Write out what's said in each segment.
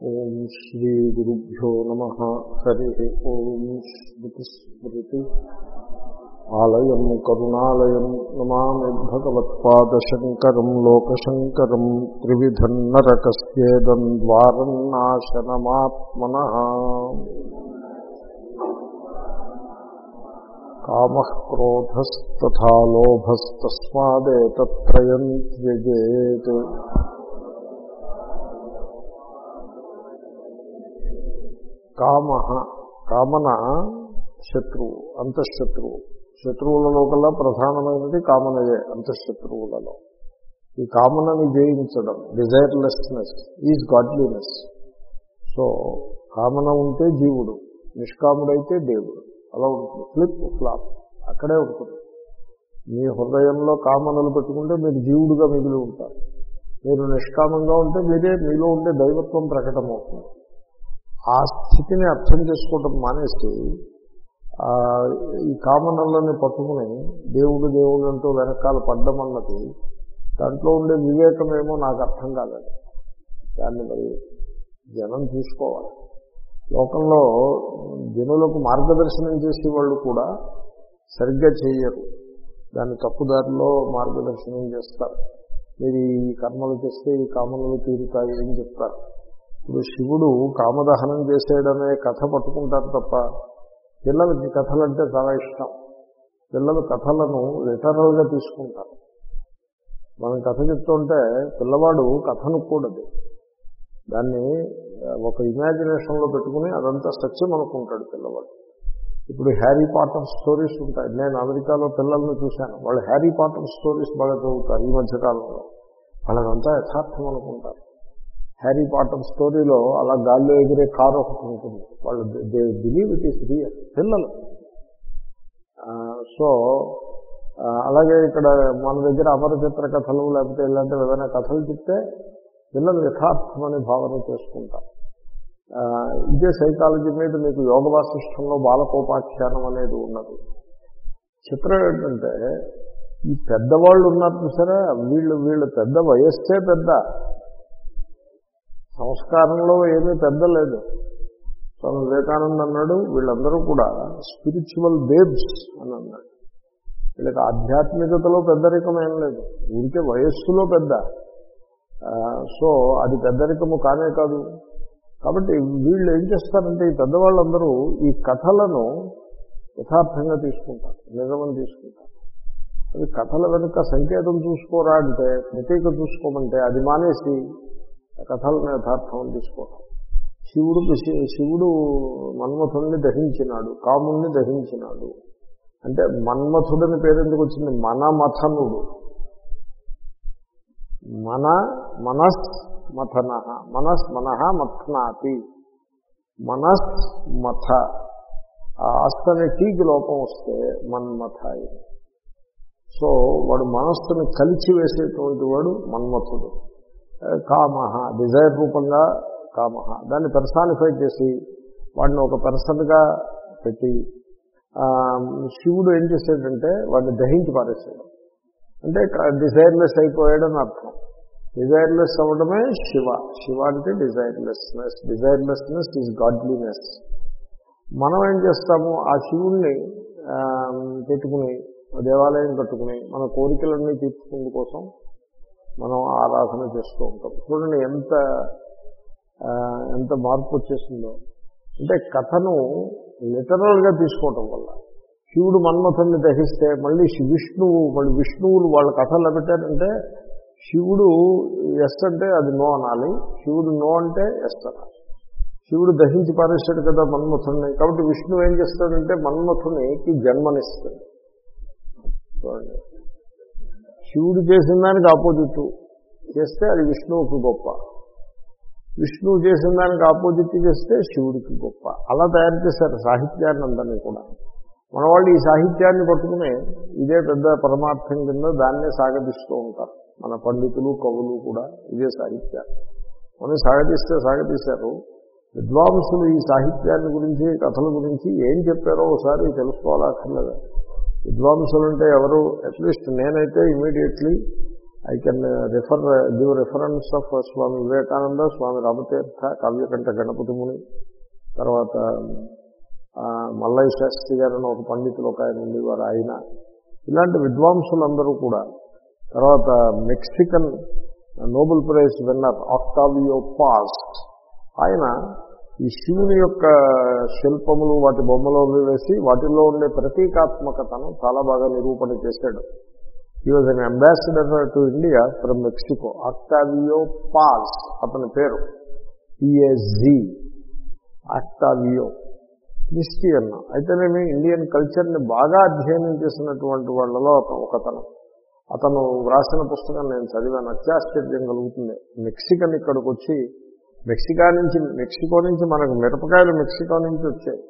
ఓం శ్రీ గురుభ్యో నమ. హరి ఓం స్మృతిస్మృతి ఆలయం కరుణాలయం నమామి భగవత్పాదశంకరం లోకశంకరం త్రివిధం నరకస్యేదం ద్వారం నాశనమాత్మన. కామః క్రోధస్తథా లోభస్తస్మాదేతత్రయం త్యజేత్ కామ కామన శత్రువు అంతఃశత్రువు. శత్రువులలో కల్లా ప్రధానమైనది కామనయే అంతఃశత్రువులలో. ఈ కామనని జయించడం డిజైర్లెస్నెస్ ఈజ్ గాడ్లీనెస్ సో కామన ఉంటే జీవుడు నిష్కాముడైతే దేవుడు. అలా ఉంటుంది. ఫ్లిప్ ఫ్లాప్ అక్కడే ఉంటుంది. మీ హృదయంలో కామనలు పెట్టుకుంటే మీరు జీవుడుగా మిగిలి ఉంటారు. మీరు నిష్కామంగా ఉంటే మీరే మీలో ఉండే దైవత్వం ప్రకటమవుతుంది. ఆ స్థితిని అర్థం చేసుకోవటం మానేసి ఈ కామనలని పట్టుకుని దేవుడు దేవుడు అంటూ వెనకాల పడ్డం అన్నది దాంట్లో ఉండే వివేకమేమో నాకు అర్థం కాలేదు. దాన్ని మరి జనం చూసుకోవాలి. లోకంలో జనులకు మార్గదర్శనం చేసే వాళ్ళు కూడా సరిగ్గా చేయరు. దాన్ని తప్పుదారిలో మార్గదర్శనం చేస్తారు. మీరు ఈ కర్మలు చేస్తే ఈ కామనలు తీరుతాయి అని చెప్తారు. ఇప్పుడు శివుడు కామదహనం చేసేయడమే కథ పట్టుకుంటారు తప్ప పిల్లలకి కథలంటే చాలా ఇష్టం. పిల్లలు కథలను లిటరల్గా తీసుకుంటారు. మనం కథ చెప్తుంటే పిల్లవాడు కథనుకూడదు దాన్ని ఒక ఇమాజినేషన్లో పెట్టుకుని అదంతా సత్యం అనుకుంటాడు పిల్లవాడు. ఇప్పుడు హ్యారీ పాటర్ స్టోరీస్ ఉంటాయి. నేను అమెరికాలో పిల్లల్ని చూశాను. వాళ్ళు హ్యారీ పాటర్ స్టోరీస్ బాగా చదువుతారు ఈ మధ్యకాలంలో. వాళ్ళదంతా యథార్థం అనుకుంటారు. హ్యారీ పాటర్ స్టోరీలో అలా గాల్లో ఎగిరే కారు ఒకటి ఉంటుంది. వాళ్ళు they believe it is real పిల్లలు. సో అలాగే ఇక్కడ మన దగ్గర అమరచిత్ర కథలు లేకపోతే ఇలాంటివి ఏదైనా కథలు చెప్తే పిల్లలు యథార్థమని భావన చేసుకుంటారు. ఇదే సైకాలజీ మీద మీకు యోగ వాసిష్టంలో బాలకోపాఖ్యానం అనేది ఉన్నది. చిత్రం ఏంటంటే ఈ పెద్దవాళ్ళు ఉన్నారు చూసారా? వీళ్ళు వీళ్ళు పెద్ద వయస్సే పెద్ద. సంస్కారంలో ఏమీ పెద్ద లేదు. స్వామి వివేకానంద అన్నాడు వీళ్ళందరూ కూడా స్పిరిచువల్ బేబ్స్ అని అన్నాడు. వీళ్ళకి ఆధ్యాత్మికతలో పెద్దరికం ఏం లేదు. ఊరికే వయస్సులో పెద్ద. సో అది పెద్దరికము కానే కాదు. కాబట్టి వీళ్ళు ఏం చేస్తారంటే ఈ పెద్దవాళ్ళందరూ ఈ కథలను యథార్థంగా తీసుకుంటారు నిజమని తీసుకుంటారు. అది కథల వెనుక సంకేతం చూసుకోరా అంటే ప్రతీక చూసుకోమంటే అది మానేసి కథలను యథార్థం తీసుకోవటం. శివుడు శివుడు మన్మథుడిని దహించినాడు కాముణ్ణి దహించినాడు. అంటే మన్మథుడని పేరెందుకు వచ్చింది? మనమథనుడు మన మనస్ మథన మనస్ మనహ మథనాతి. మనస్ మథ. అస్తని టీకి లోపం వస్తే మన్మథ సో వాడు మనస్సును కలిచి వేసేటువంటి వాడు మన్మథుడు. కామ డిజైర్ రూపంగా కామ దాన్ని పెర్సానిఫై చేసి వాడిని ఒక పెర్సన్గా పెట్టి శివుడు ఏం చేశాడంటే వాడిని దహించి పారేసాడు అంటే డిజైర్లెస్ అయిపోయాడని అర్థం. డిజైర్లెస్ అవ్వడమే శివ. శివ అంటే డిజైర్లెస్నెస్ డిజైర్లెస్నెస్ ఈజ్ గాడ్లీనెస్ మనం ఏం చేస్తాము? ఆ శివుణ్ణి పెట్టుకుని దేవాలయం కట్టుకుని మన కోరికలన్నీ తీర్చుకునే కోసం మనం ఆరాధన చేస్తూ ఉంటాం. చూడండి ఎంత ఎంత మార్పు వచ్చేసిందో. అంటే కథను లిటరల్గా తీసుకోవటం వల్ల. శివుడు మన్మథుని దహిస్తే మళ్ళీ విష్ణువు మళ్ళీ విష్ణువులు వాళ్ళ కథలు పెట్టారంటే శివుడు ఎస్ అంటే అది నో అనాలి. శివుడు నో అంటే ఎస్ అనాలి. శివుడు దహించి పారేస్తాడు కదా మన్మథుని కాబట్టి విష్ణువు ఏం చేస్తాడంటే మన్మథునికి జన్మనిస్తాడు. చూడండి. శివుడు చేసిన దానికి ఆపోజిట్ చేస్తే అది విష్ణువుకి గొప్ప. విష్ణువు చేసిన దానికి ఆపోజిట్ చేస్తే శివుడికి గొప్ప. అలా తయారు చేశారు సాహిత్యాన్ని అందరినీ కూడా. మన వాళ్ళు ఈ సాహిత్యాన్ని పట్టుకునే ఇదే పెద్ద పరమార్థం కింద దాన్నే సాగతిస్తూ ఉంటారు. మన పండితులు కవులు కూడా ఇదే సాహిత్యాన్ని. మనం సాగతిస్తే సాగతిస్తారు విద్వాంసులు ఈ సాహిత్యాన్ని గురించి కథల గురించి ఏం చెప్పారో ఒకసారి తెలుసుకోవాలక్కర్లేదు? విద్వాంసులు అంటే ఎవరు అట్లీస్ట్ నేనైతే immediately I can refer give reference of Swami Vivekananda Swami Ramatirtha Kavyakantha Ganapati Muni తర్వాత మల్లయ్య శాస్త్రి గారు ఒక పండితులు ఒక ఆయన ఉండేవారు ఆయన. ఇలాంటి విద్వాంసులందరూ కూడా తర్వాత Mexican Nobel prize winner Octavio Paz ఆయన ఈ శివుని యొక్క శిల్పములు వాటి బొమ్మలు వేసి వాటిల్లో ఉండే ప్రతీకాత్మకతను చాలా బాగా నిరూపణ చేశాడు. ఈ was an ambassador to India from Mexico Octavio Paz అతని పేరు. పిఎస్జి అక్టావియో క్రిస్టియన్ అయితేనేమి ఇండియన్ కల్చర్ని బాగా అధ్యయనం చేసినటువంటి వాళ్ళలో ఒకతను. అతను వ్రాసిన పుస్తకం నేను చదివాను. అత్యాశ్చర్యం కలుగుతుంది. మెక్సికన్ ఇక్కడికి వచ్చి మెక్సికా నుంచి మెక్సికో నుంచి మనకు మిరపకాయలు మెక్సికో నుంచి వచ్చాయి.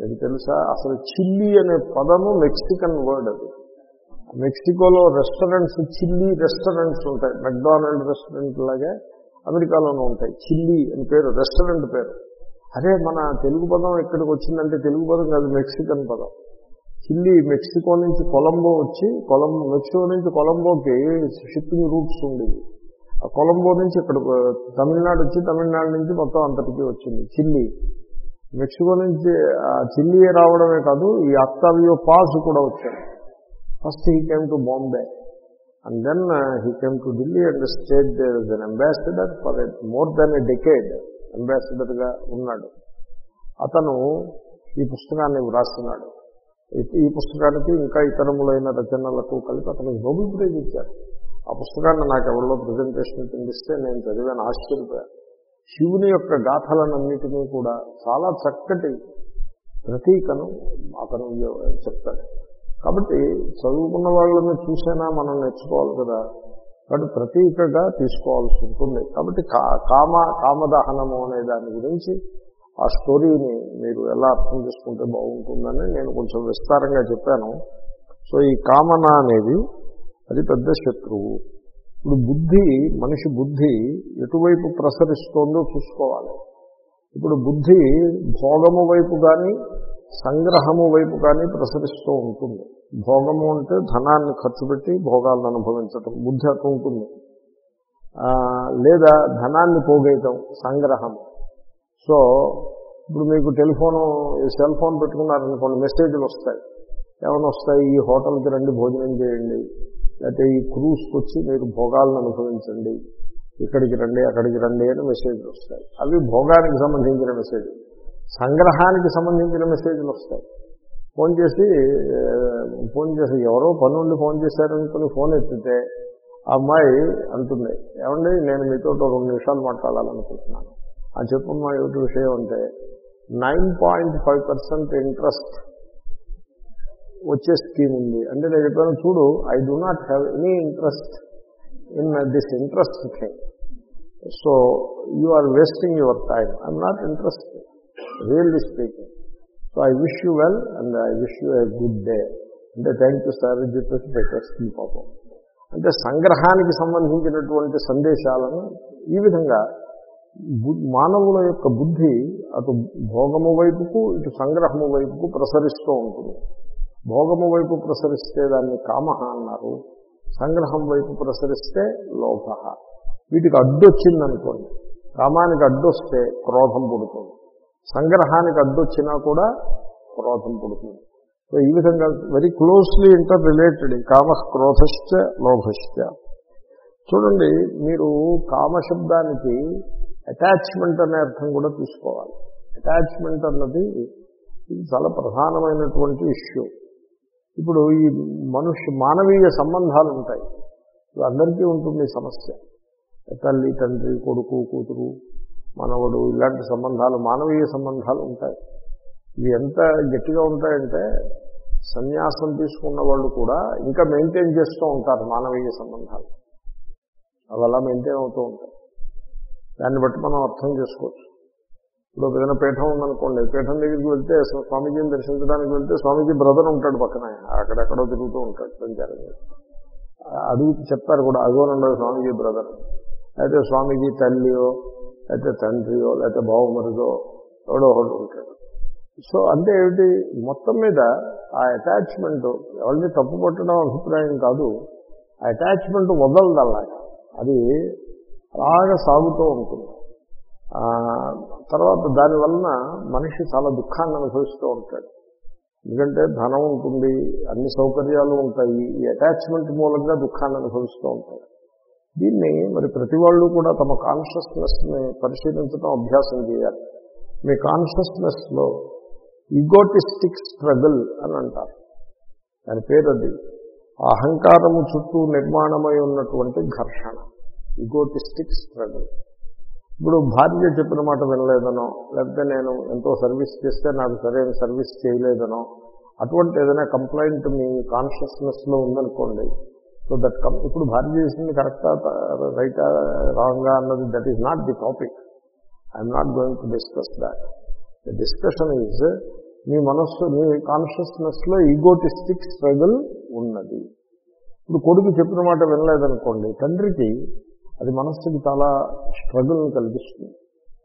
మీకు తెలుసా? అసలు చిల్లీ అనే పదము మెక్సికన్ వర్డ్ అది. మెక్సికోలో రెస్టారెంట్స్ చిల్లీ రెస్టారెంట్స్ ఉంటాయి. మెక్డానల్డ్ రెస్టారెంట్ లాగే అమెరికాలోనూ ఉంటాయి. చిల్లీ అని పేరు రెస్టారెంట్ పేరు. అదే మన తెలుగు పదం ఎక్కడికి వచ్చిందంటే తెలుగు పదం కాదు మెక్సికన్ పదం. చిల్లీ మెక్సికో నుంచి కొలంబో వచ్చి కొలంబో మెక్సికో నుంచి కొలంబోకి షిప్పింగ్ రూట్స్ ఉండేవి. కొలంబో నుంచి ఇక్కడ తమిళనాడు వచ్చి తమిళనాడు నుంచి మొత్తం అంతటికీ వచ్చింది. చిల్లీ. మెక్సికో నుంచి చిల్లీ రావడమే కాదు ఈ అక్టావియో పాస్ కూడా వచ్చాడు. First he came to Bombay. And then he came to Delhi and stayed then ambassador for more than a decade అంబాసిడర్గా ఉన్నాడు. అతను ఈ పుస్తకాన్ని వ్రాస్తున్నాడు. ఈ- ఈ పుస్తకానికి ఇంకా ఇతరములైన రచనలకు కలిపి అతనికి నోబెల్ ప్రైజ్ ఇచ్చారు. ఆ పుస్తకాన్ని నాకు ఎవరిలో ప్రజెంటేషన్ కిందిస్తే నేను చదివాను ఆశ్చర్యపోయాను శివుని యొక్క గాథలన్నింటినీ కూడా చాలా చక్కటి ప్రతీకను అతను చెప్తాడు. కాబట్టి చదువుకున్న వాళ్ళని చూసైనా మనం నేర్చుకోవాలి కదా? కాబట్టి ప్రతీకగా తీసుకోవాల్సి ఉంటుంది. కాబట్టి కా- కామ కామదహనము అనే దాని గురించి ఆ స్టోరీని మీరు ఎలా అర్థం చేసుకుంటే బాగుంటుందని నేను కొంచెం విస్తారంగా చెప్పాను. సో ఈ కామన అనేది అది పెద్ద శత్రువు. ఇప్పుడు బుద్ధి మనిషి బుద్ధి ఎటువైపు ప్రసరిస్తోందో చూసుకోవాలి. ఇప్పుడు బుద్ధి భోగము వైపు కానీ సంగ్రహము వైపు కానీ ప్రసరిస్తూ ఉంటుంది. భోగము అంటే ధనాన్ని ఖర్చు పెట్టి భోగాలను అనుభవించటం బుద్ధి అట్లా ఉంటుంది. లేదా ధనాన్ని పోగేయటం సంగ్రహం. సో ఇప్పుడు మీకు టెలిఫోను సెల్ ఫోన్ పెట్టుకున్నారనుకోండి మెసేజ్లు వస్తాయి. ఏమైనా వస్తాయి? ఈ హోటల్కి రండి భోజనం చేయండి. లేకపోతే ఈ క్రూజ్కి వచ్చి మీరు భోగాలను అనుభవించండి. ఇక్కడికి రండి అక్కడికి రండి అని మెసేజ్లు వస్తాయి. అవి భోగానికి సంబంధించిన మెసేజ్ సంగ్రహానికి సంబంధించిన మెసేజ్లు వస్తాయి. ఫోన్ చేసి ఫోన్ చేసి ఎవరో పనుండి ఫోన్ చేశారనుకుని ఫోన్ ఎత్తితే ఆ అమ్మాయి అంటుంది ఏమండి నేను మీతో రెండు నిమిషాలు మాట్లాడాలనుకుంటున్నాను. ఆ చెప్పమ్మా ఏమిటి విషయం అంటే nine point five percent interest వచ్చే స్కీమ్ ఉంది. అంటే నేను చెప్పాను చూడు I do not have any interest in this interest thing so you are wasting your time I'm not interested really speaking so I wish you well and I wish you a good day అంటే thank you sir అని చెప్పేసి పెట్టేస్తుంది పాపం. అంటే సంగ్రహానికి సంబంధించినటువంటి సందేశాలను ఈ విధంగా మానవుల యొక్క బుద్ధి అటు భోగము వైపుకు ఇటు సంగ్రహము వైపుకు ప్రసరిస్తూ ఉంటుంది. భోగము వైపు ప్రసరిస్తే దాన్ని కామ అన్నారు. సంగ్రహం వైపు ప్రసరిస్తే లోభ. వీటికి అడ్డొచ్చిందనుకోండి. కామానికి అడ్డొస్తే క్రోధం పుడుతుంది. సంగ్రహానికి అడ్డొచ్చినా కూడా క్రోధం పుడుతుంది. సో ఈ విధంగా వెరీ క్లోజ్లీ ఇంటర్ రిలేటెడ్ కామ క్రోధశ్చ లోభశ్చ. చూడండి మీరు కామశబ్దానికి అటాచ్మెంట్ అనే అర్థం కూడా తీసుకోవాలి. అటాచ్మెంట్ అన్నది ఇది చాలా ప్రధానమైనటువంటి ఇష్యూ ఇప్పుడు ఈ మనుష్య మానవీయ సంబంధాలు ఉంటాయి. అందరికీ ఉంటుంది సమస్య. తల్లి తండ్రి కొడుకు కూతురు మనవడు ఇలాంటి సంబంధాలు మానవీయ సంబంధాలు ఉంటాయి. ఇవి ఎంత గట్టిగా ఉంటాయంటే సన్యాసం తీసుకున్న వాళ్ళు కూడా ఇంకా మెయింటైన్ చేస్తూ ఉంటారు మానవీయ సంబంధాలు. అవి అలా మెయింటైన్ అవుతూ ఉంటాయి. దాన్ని బట్టి మనం అర్థం చేసుకోవచ్చు. ఇప్పుడు ఏదైనా పీఠం ఉందనుకోండి పీఠం దగ్గరికి వెళ్తే స్వామీజీని దర్శించడానికి వెళ్తే స్వామీజీ బ్రదర్ ఉంటాడు పక్కన. అక్కడెక్కడో తిరుగుతూ ఉంటాడు సంచారం అడుగు చెప్తారు కూడా అగోనండదు స్వామీజీ బ్రదర్. అయితే స్వామీజీ తల్లియో లేకపోతే తండ్రియో లేకపోతే బావమరిదో ఎవడో ఒకడు ఉంటాడు. సో అంటే ఏమిటి? మొత్తం మీద ఆ అటాచ్మెంట్ ఎవరిని తప్పు పట్టడం అభిప్రాయం కాదు. ఆ అటాచ్మెంట్ వదలదు అలాగా. అది అలాగ సాగుతూ ఉంటుంది. తర్వాత దానివలన మనిషి చాలా దుఃఖాన్ని అనుభవిస్తూ ఉంటాడు. ఎందుకంటే ధనం ఉంటుంది అన్ని సౌకర్యాలు ఉంటాయి ఈ అటాచ్మెంట్ మూలంగా దుఃఖాన్ని అనుభవిస్తూ ఉంటాడు. దీన్ని మరి ప్రతి వాళ్ళు కూడా తమ కాన్షియస్నెస్ని పరిశీలించడం అభ్యాసం చేయాలి. మీ కాన్షియస్నెస్లో ఈగోటిస్టిక్ స్ట్రగుల్ అని అంటారు. దాని పేరు అది అహంకారము చుట్టూ నిర్మాణమై ఉన్నటువంటి ఘర్షణ ఈగోటిస్టిక్ స్ట్రగుల్ ఇప్పుడు భార్య చెప్పిన మాట వినలేదనో లేకపోతే నేను ఎంతో సర్వీస్ చేస్తే నాకు సరైన సర్వీస్ చేయలేదనో అటువంటి ఏదైనా కంప్లైంట్ మీ కాన్షియస్నెస్లో ఉందనుకోండి సో దట్ కమ్ ఇప్పుడు భార్య చేసింది కరెక్టా రైటా రాంగా అన్నది that is not the topic. I'm not going to discuss that. The discussion is మీ మనస్సు మీ కాన్షియస్నెస్లో ఈగోటిస్టిక్ స్ట్రగుల్ ఉన్నది. ఇప్పుడు కొడుకు చెప్పిన మాట వినలేదనుకోండి తండ్రికి అది మనస్సుకి చాలా స్ట్రగుల్ని కలిగిస్తుంది.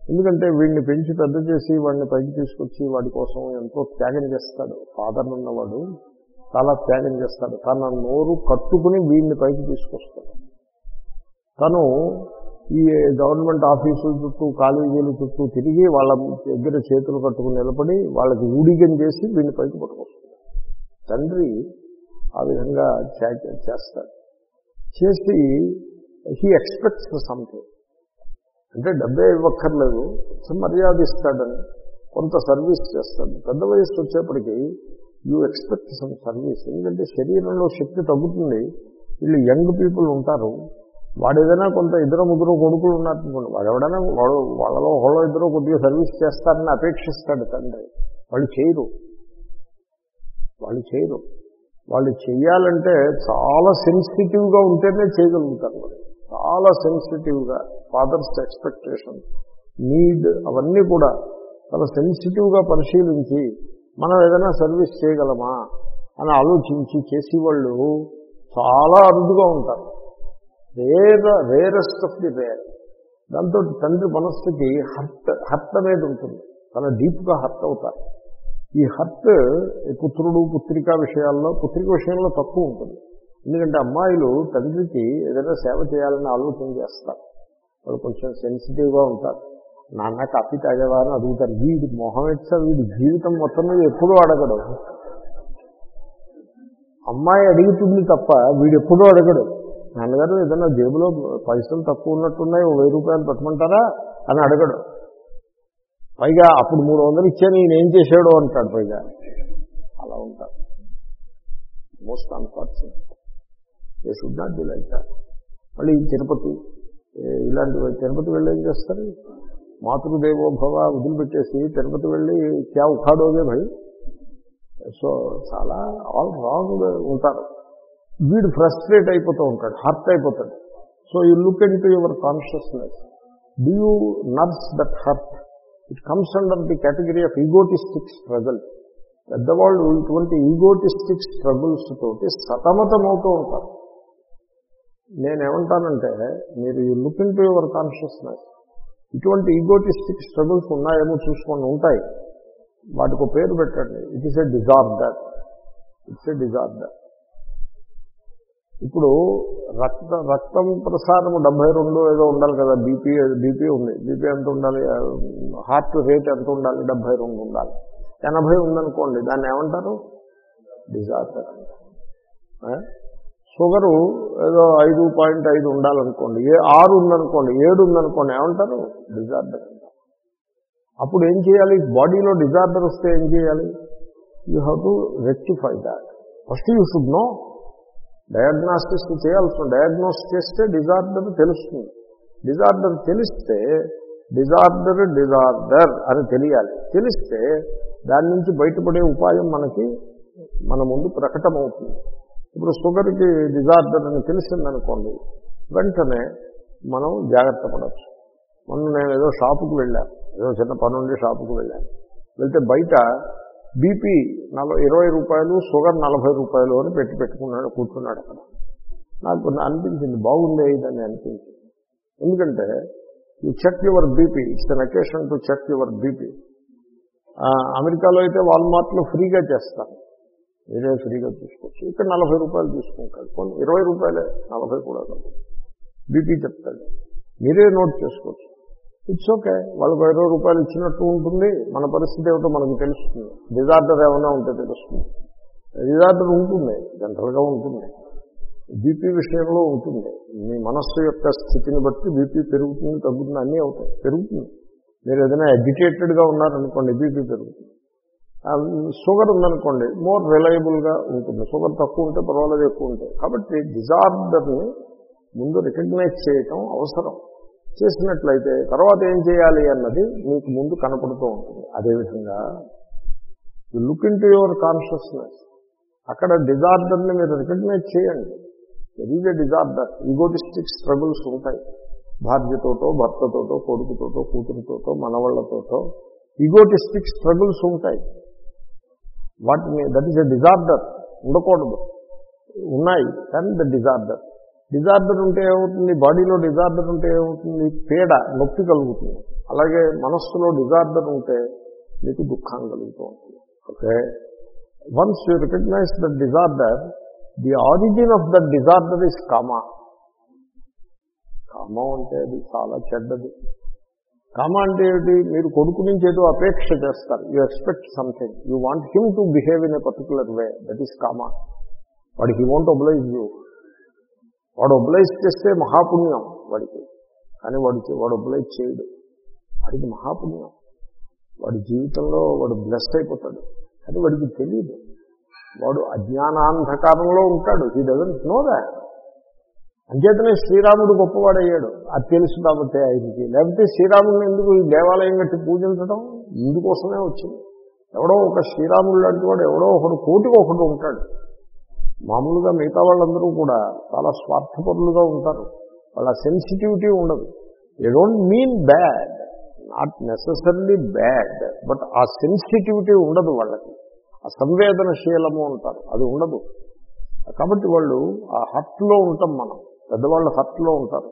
ఎందుకంటే వీడిని పెంచి పెద్ద చేసి వాడిని పైకి తీసుకొచ్చి వాడి కోసం ఎంతో త్యాగం చేస్తాడు. ఫాదర్ ఉన్నవాడు చాలా త్యాగం చేస్తాడు. తన నోరు కట్టుకుని వీడిని పైకి తీసుకొస్తాడు. తను ఈ గవర్నమెంట్ ఆఫీసుల చుట్టూ కాలేజీల చుట్టూ తిరిగి వాళ్ళ దగ్గర చేతులు కట్టుకుని నిలబడి వాళ్ళకి ఊడిగం చేసి వీడిని పైకి పట్టుకొస్తాడు. తండ్రి ఆ విధంగా చేస్తాడు. చేసి హీ ఎక్స్పెక్ట్స్ సంథింగ్ అంటే డబ్బే ఇవ్వక్కర్లేదు. మర్యాద ఇస్తాడని. కొంత సర్వీస్ చేస్తాడు. పెద్ద వయసు వచ్చేప్పటికీ యూ ఎక్స్పెక్ట్ సమ్ సర్వీస్ ఎందుకంటే శరీరంలో శక్తి తగ్గుతుంది. వీళ్ళు యంగ్ పీపుల్ ఉంటారు. వాడు ఏదైనా కొంత ఇద్దరు ముగ్గురు కొడుకులు ఉన్నారనుకోండి. వాడు ఎవడైనా వాడు వాళ్ళలో ఒకళ్ళో ఇద్దరు కొద్దిగా సర్వీస్ చేస్తారని అపేక్షిస్తాడు తండ్రి. వాళ్ళు చేయరు. వాళ్ళు చేయరు. వాళ్ళు చేయాలంటే చాలా సెన్సిటివ్గా ఉంటేనే చేయగలుగుతారు వాళ్ళు. చాలా సెన్సిటివ్గా ఫాదర్స్ ఎక్స్పెక్టేషన్ నీడ్ అవన్నీ కూడా చాలా సెన్సిటివ్గా పరిశీలించి మనం ఏదైనా సర్వీస్ చేయగలమా అని ఆలోచించి చేసేవాళ్ళు చాలా అరుదుగా ఉంటారు. Rare rarest of the rare దాంతో తండ్రి మనస్సుకి హర్ట్ హర్ట్ అనేది ఉంటుంది. చాలా డీప్గా హర్ట్ అవుతారు. ఈ హర్ట్ పుత్రుడు పుత్రిక విషయాల్లో పుత్రిక విషయంలో తక్కువ ఉంటుంది. ఎందుకంటే అమ్మాయిలు తండ్రికి ఏదైనా సేవ చేయాలని ఆలోచన చేస్తారు. వాళ్ళు కొంచెం సెన్సిటివ్గా ఉంటారు. నాన్న కాఫీ తాగేవా అని అడుగుతారు. వీడి మొహం ఇచ్చా వీడి జీవితం మొత్తం మీద ఎప్పుడూ అడగడు. అమ్మాయి అడుగుతుంది తప్ప వీడు ఎప్పుడూ అడగడు. నాన్నగారు ఏదైనా జేబులో పైసలు తక్కువ ఉన్నట్టున్నాయి ఓ వెయ్యి రూపాయలు పెట్టమంటారా? అని అడగడు. పైగా అప్పుడు మూడు వందలు ఇచ్చాను ఈయన ఏం చేశాడు? అంటాడు పైగా. అలా ఉంటారు. Most unfortunate they should not be like that మళ్ళీ తిరుపతి ఇలాంటి ఇలాంటివి తిరుపతి వెళ్ళి ఏం చేస్తారు? మాతృదేవో భవ వదిలిపెట్టేసి తిరుపతి వెళ్ళి క్యా ఉఖాడోగే భయ్? సో చాలా ఆల్ రాంగ్ ఉంటారు. వీడు ఫ్రస్ట్రేట్ అయిపోతూ ఉంటాడు హర్ట్ అయిపోతాడు. So you look into your consciousness. Do you nurse that hurt? It comes under the category of egotistic struggle. పెద్దవాళ్ళు ఇటువంటి ఈగోటిస్టిక్ స్ట్రగుల్స్ తోటి సతమతమవుతూ ఉంటారు. నేనేమంటానంటే మీరు you look into your consciousness ఇటువంటి ఈగోటిస్టిక్ స్ట్రగుల్స్ ఉన్నాయేమో చూసుకొని ఉంటాయి. వాటికి పేరు పెట్టండి. It is a disorder it's a disorder ఇప్పుడు రక్త రక్తం ప్రసారం డెబ్బై రెండు ఏదో ఉండాలి కదా బీపీ బీపీ ఉంది. బీపీ ఎంత ఉండాలి? హార్ట్ రేట్ ఎంత ఉండాలి? డెబ్బై రెండు ఉండాలి. ఎనభై ఉందనుకోండి దాన్ని ఏమంటారు? డిజార్డర్ అంటారు. షుగరు ఏదో ఐదు పాయింట్ ఐదు ఉండాలనుకోండి ఏ ఆరు ఉందనుకోండి ఏడు ఉందనుకోండి ఏమంటారు? డిజార్డర్ అప్పుడు ఏం చేయాలి? బాడీలో డిజార్డర్ వస్తే ఏం చేయాలి? You have to rectify that first you should know diagnostics చేయాల్సిన డయాగ్నోస్ చేస్తే డిజార్డర్ తెలుస్తుంది. డిజార్డర్ తెలిస్తే డిజార్డర్ డిజార్డర్ అని తెలియాలి. తెలిస్తే దాని నుంచి బయటపడే ఉపాయం మనకి మన ముందు ప్రకటమవుతుంది. ఇప్పుడు షుగర్కి డిజార్డర్ అని తెలిసిందనుకోండి వెంటనే మనం జాగ్రత్త పడవచ్చు మొన్న నేను ఏదో షాపుకు వెళ్ళాను ఏదో చిన్న పని ఉండి షాపుకు వెళ్ళాను వెళ్తే బయట బీపీ నలభై ఇరవై రూపాయలు షుగర్ నలభై రూపాయలు అని పెట్టి పెట్టుకున్నాడు కూర్చున్నాడు అక్కడ. నాకు అనిపించింది బాగుండే ఇదని అనిపించింది. ఎందుకంటే ఈ check your BP it's an occasion to check your BP అమెరికాలో అయితే వాల్మార్ట్లో ఫ్రీగా చేస్తారు. మీరే ఫ్రీగా తీసుకోవచ్చు. ఇక్కడ నలభై రూపాయలు తీసుకుంటాడు. కొన్ని ఇరవై రూపాయలే నలభై కూడా కాదు. బీపీ చెప్తాడు. మీరే నోట్ చేసుకోవచ్చు. ఇట్స్ ఓకే వాళ్ళకి ఇరవై రూపాయలు ఇచ్చినట్టు ఉంటుంది. మన పరిస్థితి ఏమిటో మనకు తెలుస్తుంది. డిజార్డర్ ఏమైనా ఉంటే తెలుస్తుంది. డిజార్డర్ ఉంటుంది. జనరల్గా ఉంటుంది. బీపీ విషయంలో ఉంటుంది. మీ మనస్సు యొక్క స్థితిని బట్టి బీపీ పెరుగుతుంది తగ్గుతుంది అన్నీ అవుతాయి. పెరుగుతుంది. మీరు ఏదైనా అజిటేటెడ్గా ఉన్నారనుకోండి బీపీ పెరుగుతుంది. షుగర్ ఉందనుకోండి మోర్ రిలయబుల్గా ఉంటుంది. షుగర్ తక్కువ ఉంటే పర్వాలేదు ఎక్కువ ఉంటాయి కాబట్టి డిజార్డర్ని ముందు రికగ్నైజ్ చేయటం అవసరం. చేసినట్లయితే తర్వాత ఏం చేయాలి అన్నది మీకు ముందు కనపడుతూ ఉంటుంది. అదేవిధంగా look in to your consciousness. అక్కడ డిజార్డర్ని మీరు రికగ్నైజ్ చేయండి. ఎరీజ్ డిజార్డర్ ఈగోటిస్టిక్ స్ట్రగుల్స్ ఉంటాయి. భార్యతోటో భర్తతోటో కొడుకుతోటో కూతురుతోటో మనవాళ్ళతోటో ఈగోటిస్టిక్ స్ట్రగుల్స్ ఉంటాయి. వాటిని దట్ ఈస్ ఎ డిజార్డర్ ఉండకూడదు. ఉన్నాయి కానీ ద డిజార్డర్ డిజార్డర్ ఉంటే ఏమవుతుంది? బాడీలో డిజార్డర్ ఉంటే ఏమవుతుంది? పీడ నొప్పి కలుగుతుంది. అలాగే మనస్సులో డిజార్డర్ ఉంటే మీకు దుఃఖం కలుగుతూ ఉంటుంది okay once you recognise the disorder the origin of the disorder is kama కామం అంటే అది చాలా చెడ్డది. కామ అంటే ఏమిటి? మీరు కొడుకు నుంచి ఏదో అపేక్ష చేస్తారు. You expect something you want him to behave in a particular way that is kama వాడికి హీ వాంట్ ఒబ్లైజ్ యూ వాడు ఒబ్లైజ్ చేస్తే మహాపుణ్యం వాడికి. కానీ వాడికి వాడు ఒబ్లైజ్ చేయడు. వాడికి మహాపుణ్యం. వాడి జీవితంలో వాడు బ్లెస్ అయిపోతాడు. అది వాడికి తెలియదు వాడు అజ్ఞానాంధకారంలో ఉంటాడు. హీ డజంట్ నో దాట్ అంచేతనే శ్రీరాముడు గొప్పవాడయ్యాడు. అది తెలుసు కాబట్టి ఆయనకి. లేకపోతే శ్రీరాముడిని ఎందుకు ఈ దేవాలయం కట్టి పూజించడం? ఇందుకోసమే వచ్చింది. ఎవడో ఒక శ్రీరాముడు లాంటి వాడు ఎవడో ఒకడు కోటికి ఒకడు ఉంటాడు. మామూలుగా మిగతా వాళ్ళందరూ కూడా చాలా స్వార్థపరులుగా ఉంటారు. వాళ్ళ సెన్సిటివిటీ ఉండదు. They don't mean bad not necessary bad but ఆ సెన్సిటివిటీ ఉండదు వాళ్ళకి. ఆ సంవేదనశీలము అంటారు. అది ఉండదు. కాబట్టి వాళ్ళు ఆ హర్ట్లో ఉంటాం మనం. పెద్దవాళ్ళు హర్ట్లో ఉంటారు.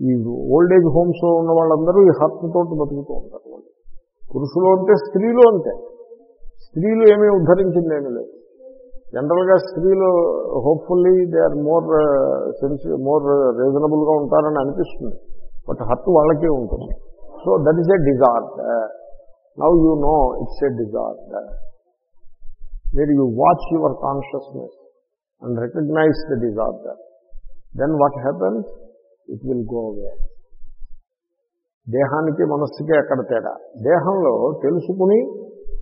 ఈ ఓల్డ్ ఏజ్ హోమ్స్లో ఉన్న వాళ్ళందరూ ఈ హర్ట్ బతుకుతూ ఉంటారు వాళ్ళు. పురుషులు అంటే స్త్రీలు అంతే స్త్రీలు ఏమీ ఉద్ధరించింది లేదు. జనరల్గా స్త్రీలు hopefully they are more uh, sensi more రీజనబుల్గా ఉంటారని అనిపిస్తుంది. బట్ హర్ట్ వాళ్ళకే ఉంటుంది. So that is a disorder now you know it's a disorder మీరు you watch your consciousness and recognise the disorder then what happens it will go away దేహానికి మనస్సుకి ఎక్కడ తేడా? దేహంలో తెలుసుకుని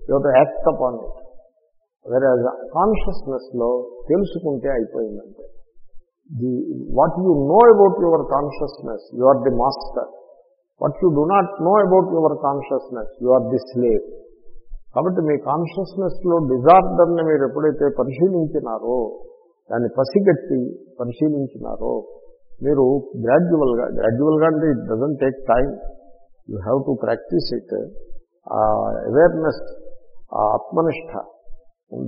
యువత యాక్ట్ అపాన్ ఇట్ వేరే కాన్షియస్నెస్లో తెలుసుకుంటే అయిపోయిందంటే. The what you know about your consciousness you are the master what you do not know about your consciousness you are the slave కాబట్టి మీ కాన్షియస్నెస్లో డిజార్డర్ని మీరు ఎప్పుడైతే పరిశీలించినారో దాన్ని పసిగట్టి పరిశీలించినారో మీరు గ్రాడ్యువల్గా గ్రాడ్యువల్గా అంటే it doesn't take time you have to practise it awareness ఆ ఆత్మనిష్ట.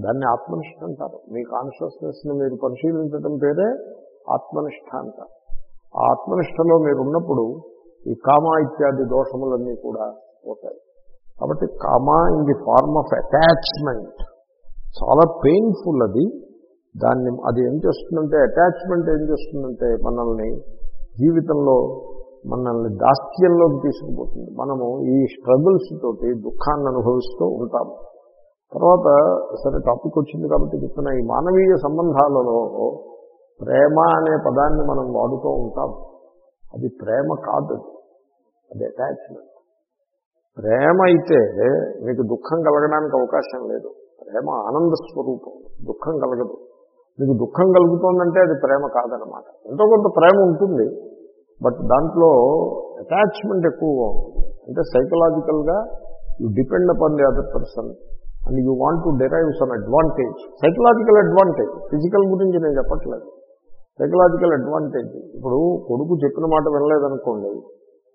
దాన్ని ఆత్మనిష్ట అంటారు. మీ కాన్షియస్నెస్ని మీరు పరిశీలించడం పేరే ఆత్మనిష్ట అంటారు ఆ ఆత్మనిష్టలో మీరు ఉన్నప్పుడు ఈ కామ ఇత్యాది దోషములన్నీ కూడా పోతాయి. కాబట్టి kama in the form of attachment చాలా పెయిన్ఫుల్ అది. దాన్ని అది ఏం చేస్తుందంటే అటాచ్మెంట్ ఏం చేస్తుందంటే మనల్ని జీవితంలో మనల్ని దాస్యంలోకి తీసుకుపోతుంది. మనము ఈ స్ట్రగుల్స్ తోటి దుఃఖాన్ని అనుభవిస్తూ ఉంటాము. తర్వాత సరే టాపిక్ వచ్చింది కాబట్టి చెప్తున్న ఈ మానవీయ సంబంధాలలో ప్రేమ అనే పదాన్ని మనం వాడుతూ ఉంటాం. అది ప్రేమ కాదు. అది అటాచ్మెంట్ ప్రేమ అయితే మీకు దుఃఖం కలగడానికి అవకాశం లేదు. ప్రేమ ఆనంద స్వరూపం. దుఃఖం కలగదు. మీకు దుఃఖం కలుగుతోందంటే అది ప్రేమ కాదనమాట ఎంతో కొంత ప్రేమ ఉంటుంది బట్ దాంట్లో అటాచ్మెంట్ ఎక్కువగా ఉంటుంది. అంటే సైకలాజికల్గా you depend upon the other person and you want to derive some advantage psychological advantage physical గురించి నేను చెప్పట్లేదు. సైకలాజికల్ అడ్వాంటేజ్ ఇప్పుడు కొడుకు చెప్పిన మాట వినలేదనుకోండి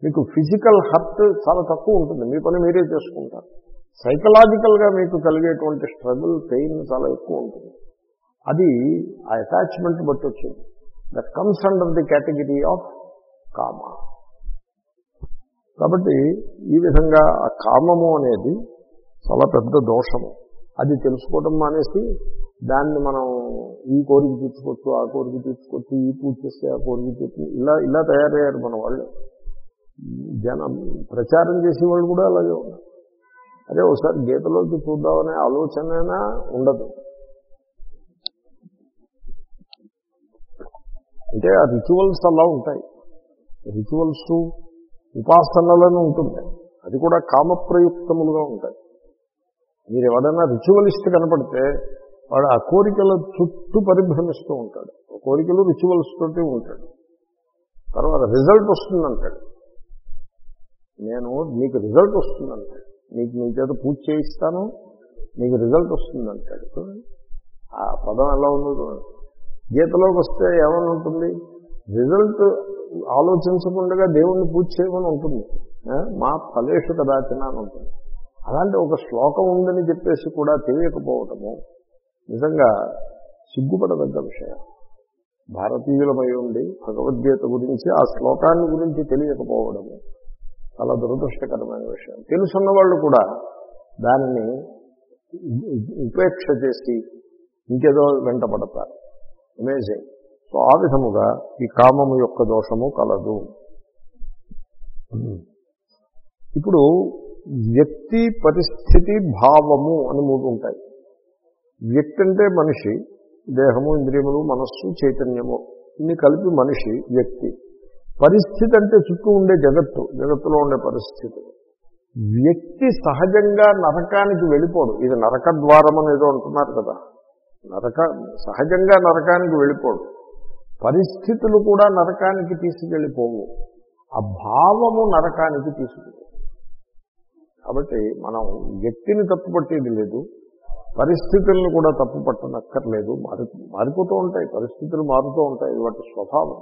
మీకు ఫిజికల్ హర్ట్ చాలా తక్కువ ఉంటుంది. మీ పని మీరే చేసుకుంటారు. సైకలాజికల్గా మీకు కలిగేటువంటి స్ట్రగుల్ పెయిన్ చాలా ఎక్కువ ఉంటుంది. అది ఆ అటాచ్మెంట్ బట్టి వచ్చింది. That comes under the category of kama కాబట్టి ఈ విధంగా ఆ కామము అనేది చాలా పెద్ద దోషము. అది తెలుసుకోవడం మానేసి దాన్ని మనం ఈ కోరిక తీర్చుకోవచ్చు ఆ కోరిక తీర్చుకోవచ్చు ఈ పూజ చేస్తే ఆ కోరిక తీర్చు ఇలా ఇలా తయారయ్యారు మన వాళ్ళు. జనం ప్రచారం చేసేవాళ్ళు కూడా అలాగే ఉన్నారు. అదే ఒకసారి గీతలోకి చూద్దామనే ఆలోచన ఉండదు. అంటే ఆ రిచువల్స్ అలా ఉంటాయి. రిచువల్స్ ఉపాసనలను ఉంటుంది. అది కూడా కామప్రయుక్తములుగా ఉంటాయి. మీరు ఎవరైనా రిచువలిస్ట్ కనపడితే వాడు ఆ కోరికల చుట్టూ పరిభ్రమిస్తూ ఉంటాడు. ఆ కోరికలు రిచువల్స్ తోటి ఉంటాడు. తర్వాత రిజల్ట్ వస్తుందంటాడు. నేను నీకు రిజల్ట్ వస్తుందంటాడు. నీకు నీ చేత పూజ చేయిస్తాను నీకు రిజల్ట్ వస్తుందంటాడు. చూడండి. ఆ పదం ఎలా ఉందో చూడండి. గీతలోకి వస్తే ఏమని ఉంటుంది? రిజల్ట్ ఆలోచించకుండా దేవుణ్ణి పూజ చేయమని ఉంటుంది. మా ఫలేషు కదాచిన అని ఉంటుంది. అలాంటి ఒక శ్లోకం ఉందని చెప్పేసి కూడా తెలియకపోవటము నిజంగా సిగ్గుపడదగ్గ విషయం. భారతీయులమై ఉండి భగవద్గీత గురించి ఆ శ్లోకాన్ని గురించి తెలియకపోవడము చాలా దురదృష్టకరమైన విషయం. తెలుసున్న వాళ్ళు కూడా దానిని ఉపేక్ష చేసి ఇంకేదో వెంట పడతారు అమేజింగ్ సో ఆ విధముగా ఈ కామము యొక్క దోషము కలదు. ఇప్పుడు వ్యక్తి పరిస్థితి భావము అని మూడు ఉంటాయి. వ్యక్తి అంటే మనిషి దేహము ఇంద్రియములు మనస్సు చైతన్యము ఇన్ని కలిపి మనిషి వ్యక్తి. పరిస్థితి అంటే చుట్టూ ఉండే జగత్తు జగత్తులో ఉండే పరిస్థితి. వ్యక్తి సహజంగా నరకానికి వెళ్ళిపోడు. ఇది నరక ద్వారం అని ఏదో అంటున్నారు కదా. నరక సహజంగా నరకానికి వెళ్ళిపోడు. పరిస్థితులు కూడా నరకానికి తీసుకెళ్ళిపోవు. ఆ భావము నరకానికి తీసుకెళ్ళి కాబట్టి మనం వ్యక్తిని తప్పుపట్టేది లేదు. పరిస్థితులను కూడా తప్పు పట్టనక్కర్లేదు మారి మారిపోతూ ఉంటాయి. పరిస్థితులు మారుతూ ఉంటాయి. వాటి స్వభావం.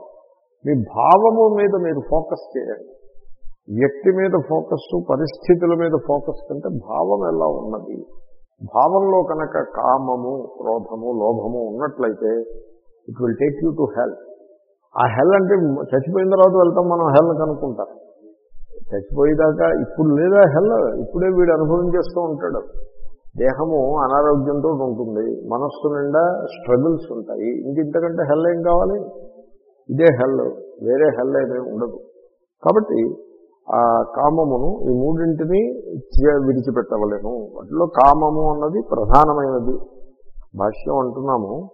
మీ భావము మీద మీరు ఫోకస్ చేయండి వ్యక్తి మీద ఫోకస్ పరిస్థితుల మీద ఫోకస్ కంటే భావం ఎలా ఉన్నది? భావంలో కనుక కామము క్రోధము లోభము ఉన్నట్లయితే it will take you to hell ఆ హెల్ అంటే చచ్చిపోయిన తర్వాత వెళ్తాం మనం హెల్ కనుక్కుంటాం చచ్చిపోయేదాకా ఇప్పుడు లేదా హెల్ ఇప్పుడే వీడు అనుభవం చేస్తూ ఉంటాడు. దేహము అనారోగ్యంతో ఉంటుంది మనస్సు నిండా స్ట్రగుల్స్ ఉంటాయి. ఇంక ఇంతకంటే హెల్ ఏం కావాలి? ఇదే హెల్ వేరే హెల్ ఏమీ ఉండదు. కాబట్టి ఆ కామమును ఈ మూడింటిని విడిచిపెట్టవలేను. వాటిలో కామము అన్నది ప్రధానమైనది. భాష్యం అంటున్నాము.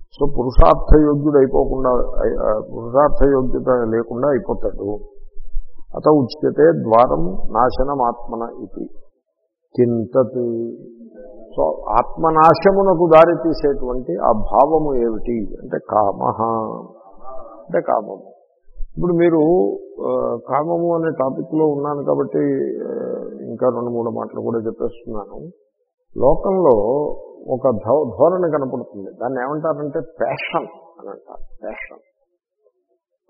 సో పురుషార్థ యోగ్యుడు అయిపోకుండా పురుషార్థ యోగ్యత లేకుండా అయిపోతాడు. అత ఉచ్యతే ద్వారం నాశనమాత్మన ఇది. చింతత్. సో ఆత్మనాశమునకు దారి తీసేటువంటి ఆ భావము ఏమిటి? అంటే కామ అంటే కామము. ఇప్పుడు మీరు కామము అనే టాపిక్లో ఉన్నాను కాబట్టి ఇంకా రెండు మూడు మాటలు కూడా చెప్పేస్తున్నాను. లోకంలో ఒక ధోరణి కనపడుతుంది. దాన్ని ఏమంటారంటే ప్యాషన్ అని అంటారు. ప్యాషన్.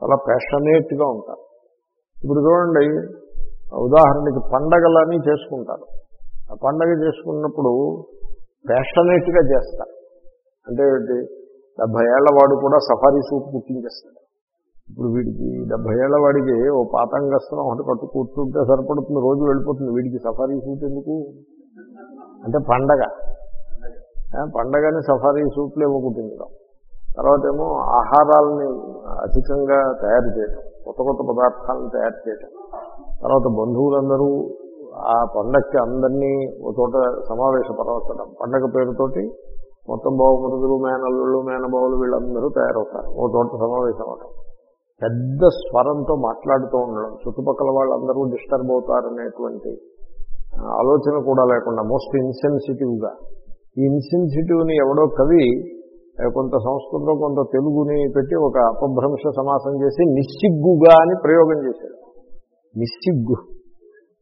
చాలా ప్యాషనేట్గా ఉంటారు. ఇప్పుడు చూడండి ఉదాహరణకి పండగలని చేసుకుంటారు. ఆ పండగ చేసుకున్నప్పుడు ప్యాషనేట్గా చేస్తారు. అంటే ఏంటి? డెబ్భై ఏళ్ళ వాడు కూడా సఫారీ సూట్ కుట్టించేస్తాడు ఇప్పుడు వీడికి డెబ్భై ఏళ్ళ వాడికి ఓ పాతంగస్త్రం ఒకటి పట్టు కూర్చుంటే సరిపడుతుంది రోజు వెళ్ళిపోతుంది. వీడికి సఫారీ సూట్ ఎందుకు? అంటే పండగ. పండగని సఫారీ సూట్లు ఏమో కుట్టించడం. తర్వాత ఏమో ఆహారాలని అధికంగా తయారు చేయడం కొత్త కొత్త పదార్థాలను తయారు చేయడం తర్వాత బంధువులందరూ ఆ పండగకి అందరినీ ఒక చోట సమావేశపరచడం. పండగ పేరుతోటి మొత్తం బావమృతులు మేనల్లుళ్ళు మేనబావులు వీళ్ళందరూ తయారవుతారు. ఓ చోట సమావేశం అవడం పెద్ద స్వరంతో మాట్లాడుతూ ఉండడం చుట్టుపక్కల వాళ్ళందరూ డిస్టర్బ్ అవుతారనేటువంటి ఆలోచన కూడా లేకుండా మోస్ట్ ఇన్సెన్సిటివ్గా. ఈ ఇన్సెన్సిటివ్ని ఎవడో కవి కొంత సంస్కృతంలో కొంత తెలుగుని పెట్టి ఒక అపభ్రంశ సమాసం చేసి నిస్సిగ్గుగా అని ప్రయోగం చేశాడు. నిస్సిగ్గు.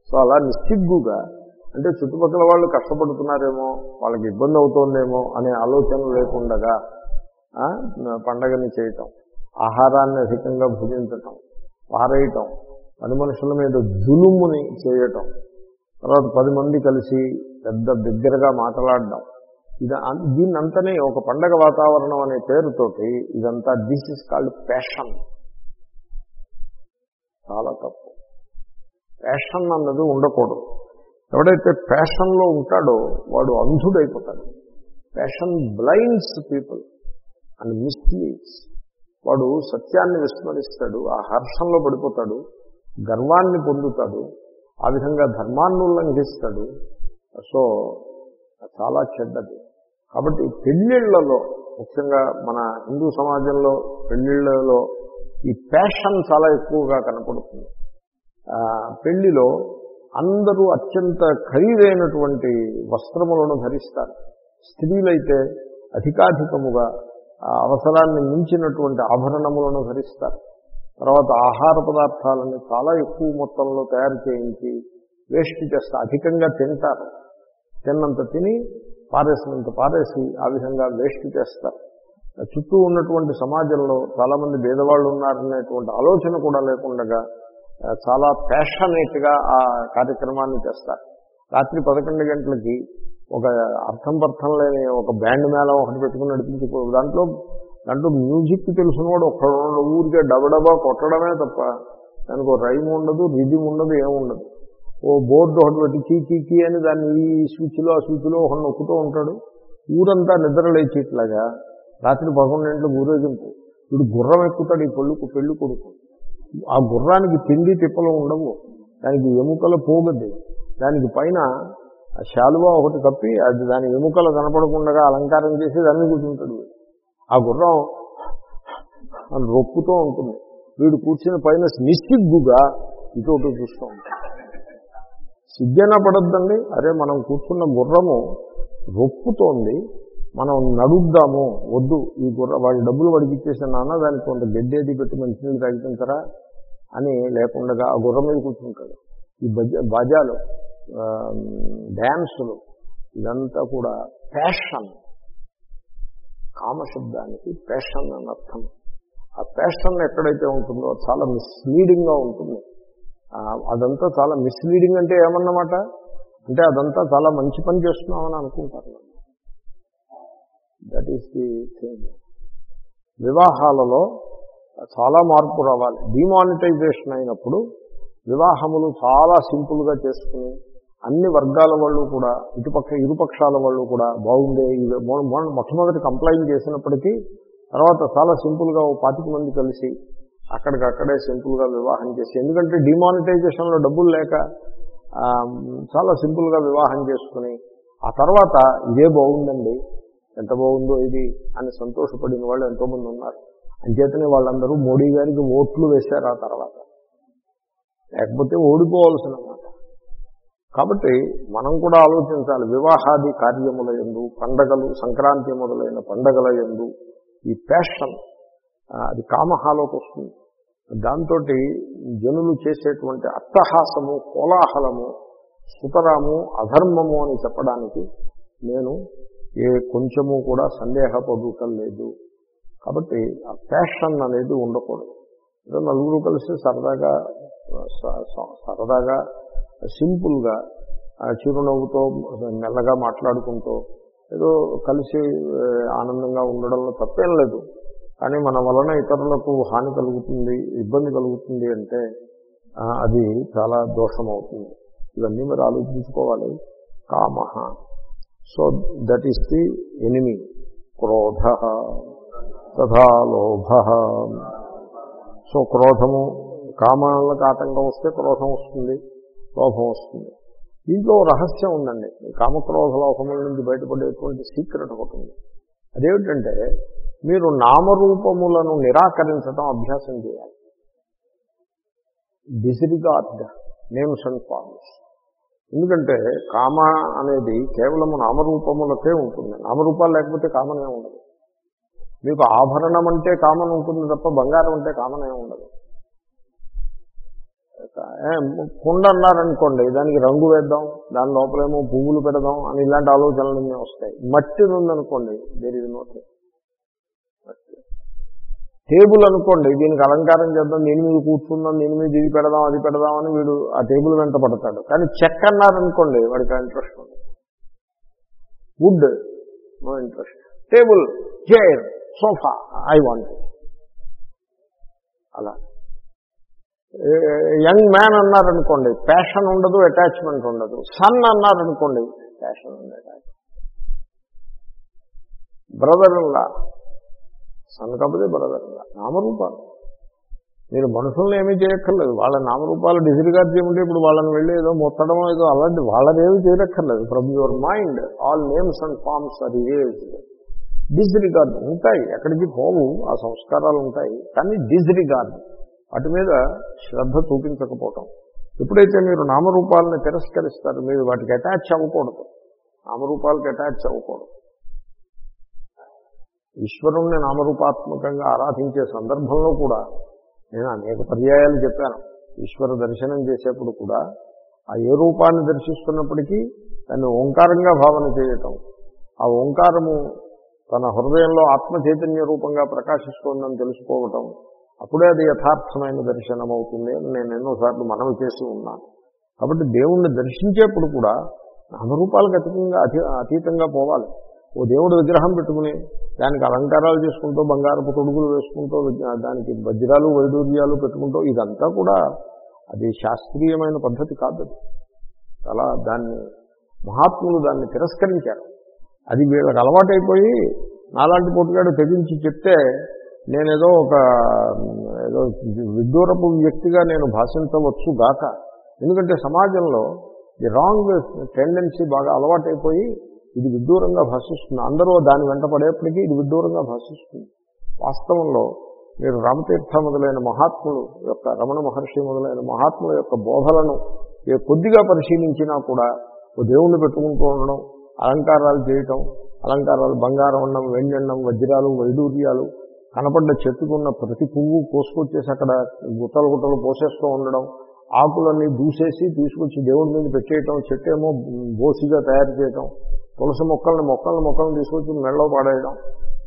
సో అలా నిస్సిగ్గుగా అంటే చుట్టుపక్కల వాళ్ళు కష్టపడుతున్నారేమో వాళ్ళకి ఇబ్బంది అవుతోందేమో అనే ఆలోచన లేకుండగా పండగని చేయటం. ఆహారాన్ని అధికంగా భుజించటం పారేయటం పని మనుషుల మీద జులుముని చేయటం తర్వాత పది మంది కలిసి పెద్ద దగ్గరగా మాట్లాడడం. ఇది దీన్నంతనే ఒక పండగ వాతావరణం అనే పేరుతోటి ఇదంతా దిస్ ఇస్ కాల్డ్ ప్యాషన్ చాలా తప్పు. ప్యాషన్ అన్నది ఉండకూడదు. ఎవడైతే ప్యాషన్లో ఉంటాడో వాడు అంధుడైపోతాడు. Passion blinds people and misleads వాడు సత్యాన్ని విస్మరిస్తాడు ఆ హర్షంలో పడిపోతాడు గర్వాన్ని పొందుతాడు ఆ విధంగా ధర్మాన్ని ఉల్లంఘిస్తాడు సో చాలా చెడ్డది. కాబట్టి పెళ్ళిళ్ళలో ముఖ్యంగా మన హిందూ సమాజంలో పెళ్ళిళ్ళలో ఈ ప్యాషన్ చాలా ఎక్కువగా కనపడుతుంది. పెళ్ళిలో అందరూ అత్యంత ఖరీదైనటువంటి వస్త్రములను ధరిస్తారు. స్త్రీలైతే అధికాధికముగా అవసరాన్ని మించినటువంటి ఆభరణములను ధరిస్తారు. తర్వాత ఆహార పదార్థాలను చాలా ఎక్కువ మొత్తంలో తయారు చేయించి వేస్ట్ చేస్తారు అధికంగా తింటారు. తిన్నంత తిని పారేసినంత పారేసి ఆ విధంగా వేస్ట్ చేస్తారు. చుట్టూ ఉన్నటువంటి సమాజంలో చాలామంది భేదవాళ్ళు ఉన్నారనేటువంటి ఆలోచన కూడా లేకుండా చాలా ప్యాషనేట్గా ఆ కార్యక్రమాన్ని చేస్తారు. రాత్రి పదకొండు గంటలకి ఒక అర్థం పర్థం లేని ఒక బ్యాండ్ మేళం ఒకటి పెట్టుకుని నడిపించుకో దాంట్లో దాంట్లో మ్యూజిక్ తెలిసినవాడు ఒక ఊరికే డబడబా కొట్టడమే తప్ప దానికి ఒక రైమ్ ఉండదు రిజిమ్ ఉండదు ఏముండదు ఓ బోర్డు ఒకటి పెట్టి కీ కీ కీ అని దాన్ని ఈ స్విచ్లో ఆ స్విచ్లో ఒకటి నొక్కుతూ ఉంటాడు. ఊరంతా నిద్ర లేచిట్లాగా రాత్రి పదకొండింట్లో ఊరేగింపు. వీడు గుర్రం ఎక్కుతాడు ఈ పెళ్ళి పెళ్ళి కొడుకు. ఆ గుర్రానికి తిండి తిప్పలు ఉండవు. దానికి ఎముకల పోగద్ది. దానికి పైన ఆ శాలువా ఒకటి కప్పి అది దాని ఎముకలు కనపడకుండా అలంకారం చేసి దాన్ని కూర్చుంటాడు ఆ గుర్రం అని ఉంటుంది. వీడు కూర్చుని పైన నిస్సిగ్గుగా ఇటు చూస్తూ ఉంటాడు. సిగ్గైనా పడద్దండి? అరే మనం కూర్చున్న గుర్రము రొప్పుతోంది మనం నడుద్దాము వద్దు. ఈ గుర్ర వాడి డబ్బులు వాడికి ఇచ్చేసిన నాన్న దానికి కొంత గడ్డేది పెట్టి మంచినీళ్ళు తాగిపించరా అని లేకుండా ఆ గుర్రం మీద కూర్చుంటాడు. ఈ బజ బాజాలు డ్యాన్సులు ఇదంతా కూడా ప్యాషన్. కామశబ్దానికి ప్యాషన్ అని అర్థం. ఆ ప్యాషన్ ఎక్కడైతే ఉంటుందో అది చాలా మిస్లీడింగ్గా ఉంటుంది. అదంతా చాలా మిస్లీడింగ్ అంటే ఏమన్నమాట? అంటే అదంతా చాలా మంచి పని చేస్తున్నామని అనుకుంటారు దట్ ఈస్ ది థింగ్ వివాహాలలో చాలా మార్పు రావాలి. డిమానిటైజేషన్ అయినప్పుడు వివాహములు చాలా సింపుల్గా చేసుకుని అన్ని వర్గాల వాళ్ళు కూడా ఇటుపక్ష ఇరుపక్షాల వాళ్ళు కూడా బాగుండే మొట్టమొదటి కంప్లైంట్ చేసినప్పటికీ తర్వాత చాలా సింపుల్గా ఓ పాతిక మంది కలిసి అక్కడికక్కడే సింపుల్గా వివాహం చేసి ఎందుకంటే డిమానిటైజేషన్లో డబ్బులు లేక చాలా సింపుల్గా వివాహం చేసుకుని ఆ తర్వాత ఇదే బాగుందండి ఎంత బాగుందో ఇది అని సంతోషపడిన వాళ్ళు ఎంతోమంది ఉన్నారు. అంచేతనే వాళ్ళందరూ మోడీ గారికి ఓట్లు వేశారు ఆ తర్వాత. లేకపోతే ఓడిపోవాల్సిన కాబట్టి మనం కూడా ఆలోచించాలి వివాహాది కార్యముల ఎందు పండగలు సంక్రాంతి మొదలైన పండగల ఎందు ఈ ప్యాషన్ అది కామహాలోకి వస్తుంది. దాంతో జనులు చేసేటువంటి అట్టహాసము కోలాహలము సుతరాము అధర్మము అని చెప్పడానికి నేను ఏ కొంచెము కూడా సందేహపడటం లేదు. కాబట్టి ఆ ప్యాషన్ అనేది ఉండకూడదు. ఏదో నలుగురు కలిసి సరదాగా స- సరదాగా సింపుల్గా ఆ చిరునవ్వుతో మెల్లగా మాట్లాడుకుంటూ ఏదో కలిసి ఆనందంగా ఉండడంలో తప్పేం లేదు. కానీ మన వలన ఇతరులకు హాని కలుగుతుంది ఇబ్బంది కలుగుతుంది అంటే అది చాలా దోషం అవుతుంది ఇవన్నీ మీరు ఆలోచించుకోవాలి. కామ. So that is the enemy. క్రోధ. తథా లోభ. సో క్రోధము కామాలకు ఆటంకం వస్తే క్రోధం వస్తుంది. లోభం వస్తుంది. దీంట్లో రహస్యం ఉందండి. కామక్రోధ లోభముల నుంచి బయటపడేటువంటి సీక్రెట్ ఒకటి ఉంది. అదేమిటంటే మీరు నామరూపములను నిరాకరించడం అభ్యాసం చేయాలి. డిస్రిగార్డ్ నేమ్స్ అండ్ ఫార్మ్స్ ఎందుకంటే కామ అనేది కేవలం నామరూపములకే ఉంటుంది. నామరూపాలు లేకపోతే కామనే ఉండదు. మీకు ఆభరణం అంటే కామన్ ఉంటుంది తప్ప బంగారం అంటే కామనే ఉండదు. కుండ అన్నారనుకోండి దానికి రంగు వేద్దాం దాని లోపలేమో పువ్వులు పెడదాం అని ఇలాంటి ఆలోచనలన్నీ వస్తాయి. మట్టి ఉందనుకోండి దేర్ ఇస్ నో టేబుల్ అనుకోండి దీనికి అలంకారం చేద్దాం దీని మీద కూర్చుందాం దీని మీద ఇది పెడదాం అది పెడదాం అని వీడు ఆ టేబుల్ వెంట పడతాడు. కానీ చెక్క అన్నారనుకోండి వాడికి ఇంట్రెస్ట్ ఉంది wood no interest table chair sofa I want అలా. యంగ్ మ్యాన్ అన్నారనుకోండి ప్యాషన్ ఉండదు అటాచ్మెంట్ ఉండదు. సన్ అన్నారనుకోండి ప్యాషన్ ఉంది attachment brother in law son కాకపోతే బ్రదర్ నామరూపాలు. మీరు మనుషులను ఏమీ చేయక్కర్లేదు. వాళ్ళ నామరూపాలు డిజిరిగారు చేయమంటే ఇప్పుడు వాళ్ళని వెళ్ళి ఏదో మొత్తడం ఏదో అలాంటి వాళ్ళని ఏమీ చేయక్కర్లేదు. From your mind all names and forms are erase disregard ఉంటాయి. ఎక్కడికి పోవు ఆ సంస్కారాలు ఉంటాయి. కానీ డిస్రిగార్డ్ వాటి మీద శ్రద్ధ చూపించకపోవటం. ఎప్పుడైతే మీరు నామరూపాలను తిరస్కరిస్తారు మీరు వాటికి అటాచ్ అవ్వకూడదు. నామరూపాలకు అటాచ్ అవ్వకూడదు. ఈశ్వరుణ్ణి నామరూపాత్మకంగా ఆరాధించే సందర్భంలో కూడా నేను అనేక పర్యాయాలు చెప్పాను. ఈశ్వర దర్శనం చేసేప్పుడు కూడా ఆ ఏ రూపాన్ని దర్శిస్తున్నప్పటికీ దాన్ని ఓంకారంగా భావన చేయటం ఆ ఓంకారము తన హృదయంలో ఆత్మ చైతన్య రూపంగా ప్రకాశిస్తోందని తెలుసుకోవటం అప్పుడే అది యథార్థమైన దర్శనం అవుతుంది అని నేను ఎన్నోసార్లు మనవి చేసి ఉన్నాను. కాబట్టి దేవుణ్ణి దర్శించేప్పుడు కూడా నామరూపాలకు అతీతంగా అతీ అతీతంగా పోవాలి. ఓ దేవుడు విగ్రహం పెట్టుకుని దానికి అలంకారాలు చేసుకుంటూ బంగారపు తొడుగులు వేసుకుంటూ దానికి వజ్రాలు వైడూర్యాలు పెట్టుకుంటూ ఇదంతా కూడా అది శాస్త్రీయమైన పద్ధతి కాదు అలా చాలా దాన్ని మహాత్ములు దాన్ని తిరస్కరించారు. అది వీళ్ళకి అలవాటైపోయి నాలాంటి పొట్టుగాడు తెగించి చెప్తే నేనేదో ఒక ఏదో విదూరపు వ్యక్తిగా నేను భాషించవచ్చు గాక. ఎందుకంటే సమాజంలో ది రాంగ్ టెండెన్సీ బాగా అలవాటైపోయి ఇది విడ్డూరంగా భాషిస్తుంది. అందరూ దాని వెంట పడేప్పటికీ ఇది విడ్డూరంగా భాషిస్తుంది. వాస్తవంలో మీరు రామతీర్థ మొదలైన మహాత్ములు యొక్క రమణ మహర్షి మొదలైన మహాత్ముల యొక్క బోధలను ఏ కొద్దిగా పరిశీలించినా కూడా ఓ దేవుణ్ణి పెట్టుకుంటూ ఉండడం అలంకారాలు చేయటం అలంకారాలు బంగారం అన్నం వెండి అన్నం వజ్రాలు వైడూర్యాలు కనపడ్డ చెట్టుకున్న ప్రతి పువ్వు కోసుకొచ్చేసి అక్కడ గుట్టలు గుట్టలు పోసేస్తూ ఉండడం ఆకులన్నీ దూసేసి తీసుకొచ్చి దేవుడి మీద పెట్టేయటం చెట్టేమో బోసిగా తయారు చేయటం తులసి మొక్కల్ని మొక్కల్ని మొక్కల్ని తీసుకొచ్చి మెళ్ళలో పాడేయడం.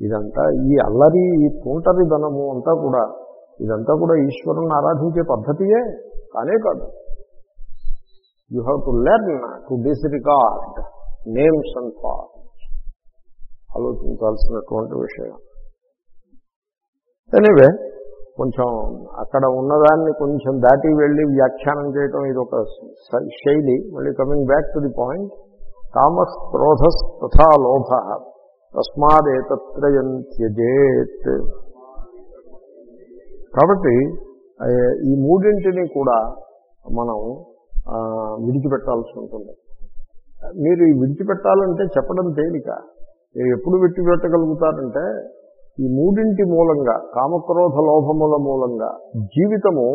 ఇదంతా ఈ అల్లరి ఈ తుంటరి ధనము అంతా కూడా ఇదంతా కూడా ఈశ్వరుని ఆరాధించే పద్ధతియే కానే కాదు. You have to learn to disregard names and forms ఆలోచించాల్సినటువంటి విషయం. ఎనీవే కొంచెం అక్కడ ఉన్నదాన్ని కొంచెం దాటి వెళ్ళి వ్యాఖ్యానం చేయటం ఇది ఒక శైలి. మళ్ళీ coming back to the point కామస్ క్రోధస్ తథా లోభ తస్మాదేతత్రయం త్యజేత్ కాబట్టి ఈ మూడింటిని కూడా మనం విడిచిపెట్టాల్సి ఉంటుంది. మీరు ఈ విడిచిపెట్టాలంటే చెప్పడం తేలిక. మీరు ఎప్పుడు విడిచిపెట్టగలుగుతారంటే ఈ మూడింటి మూలంగా కామక్రోధ లోభముల మూలంగా జీవితము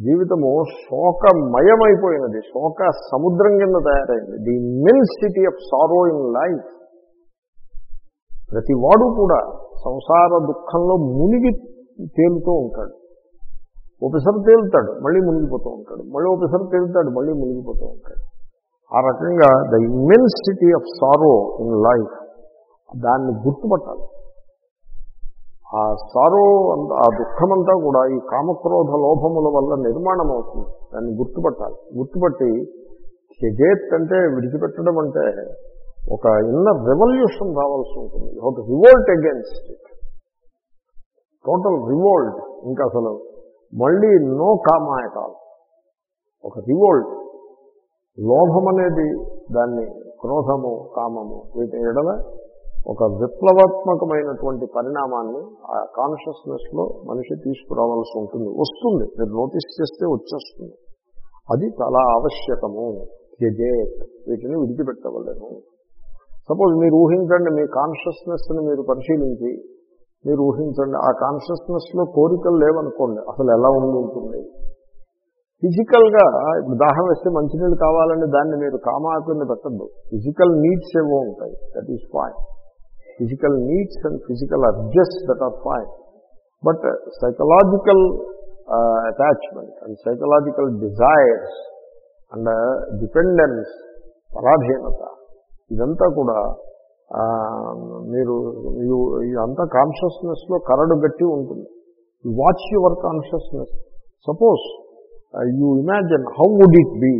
జీవితము శోకమయమైపోయినది శోక సముద్రం కింద తయారైంది. The immensity of sorrow in life ప్రతి వాడు కూడా సంసార దుఃఖంలో మునిగి తేలుతూ ఉంటాడు. ఒకసారి తేలుతాడు మళ్ళీ మునిగిపోతూ ఉంటాడు. మళ్ళీ ఒకసారి తేలుతాడు మళ్ళీ మునిగిపోతూ ఉంటాడు. ఆ రకంగా the immensity of sorrow in life దాన్ని గుర్తుపట్టాలి. ఆ సారో ఆ దుఃఖమంతా కూడా ఈ కామక్రోధ లోభముల వల్ల నిర్మాణం అవుతుంది దాన్ని గుర్తుపట్టాలి. గుర్తుపట్టి త్యజేత్ అంటే విడిచిపెట్టడం అంటే ఒక ఇన్నర్ రెవల్యూషన్ రావాల్సి ఉంటుంది. ఒక revolt against it total revolt ఇంకా అసలు మళ్ళీ నో కామాయకాలు ఒక రివోల్ట్ లోభం అనేది దాన్ని క్రోధము కామము వీటి ఎడల ఒక విప్లవాత్మకమైనటువంటి పరిణామాన్ని ఆ కాన్షియస్నెస్లో మనిషి తీసుకురావాల్సి ఉంటుంది. వస్తుంది. మీరు నోటీస్ చేస్తే వచ్చేస్తుంది. అది చాలా ఆవశ్యకము. త్యజేత్ వీటిని విడిచిపెట్టవలేము సపోజ్ మీరు ఊహించండి మీ కాన్షియస్నెస్ని మీరు పరిశీలించి మీరు ఊహించండి ఆ కాన్షియస్నెస్లో కోరికలు లేవనుకోండి అసలు ఎలా ఉండి ఉంటుంది? ఫిజికల్గా దాహం వేస్తే మంచినీళ్ళు కావాలని దాన్ని మీరు కామాకుని పెట్టద్దు. ఫిజికల్ నీడ్స్ ఏవో ఉంటాయి. That is physical needs and physical adjust that are fine. But psychological attachment and psychological desires and dependence పరాధీనత ఇదంతా కూడా మీరు ఇదంతా కాన్షియస్నెస్లో కరడు గట్టి ఉంటుంది. You watch your consciousness suppose you imagine how would it be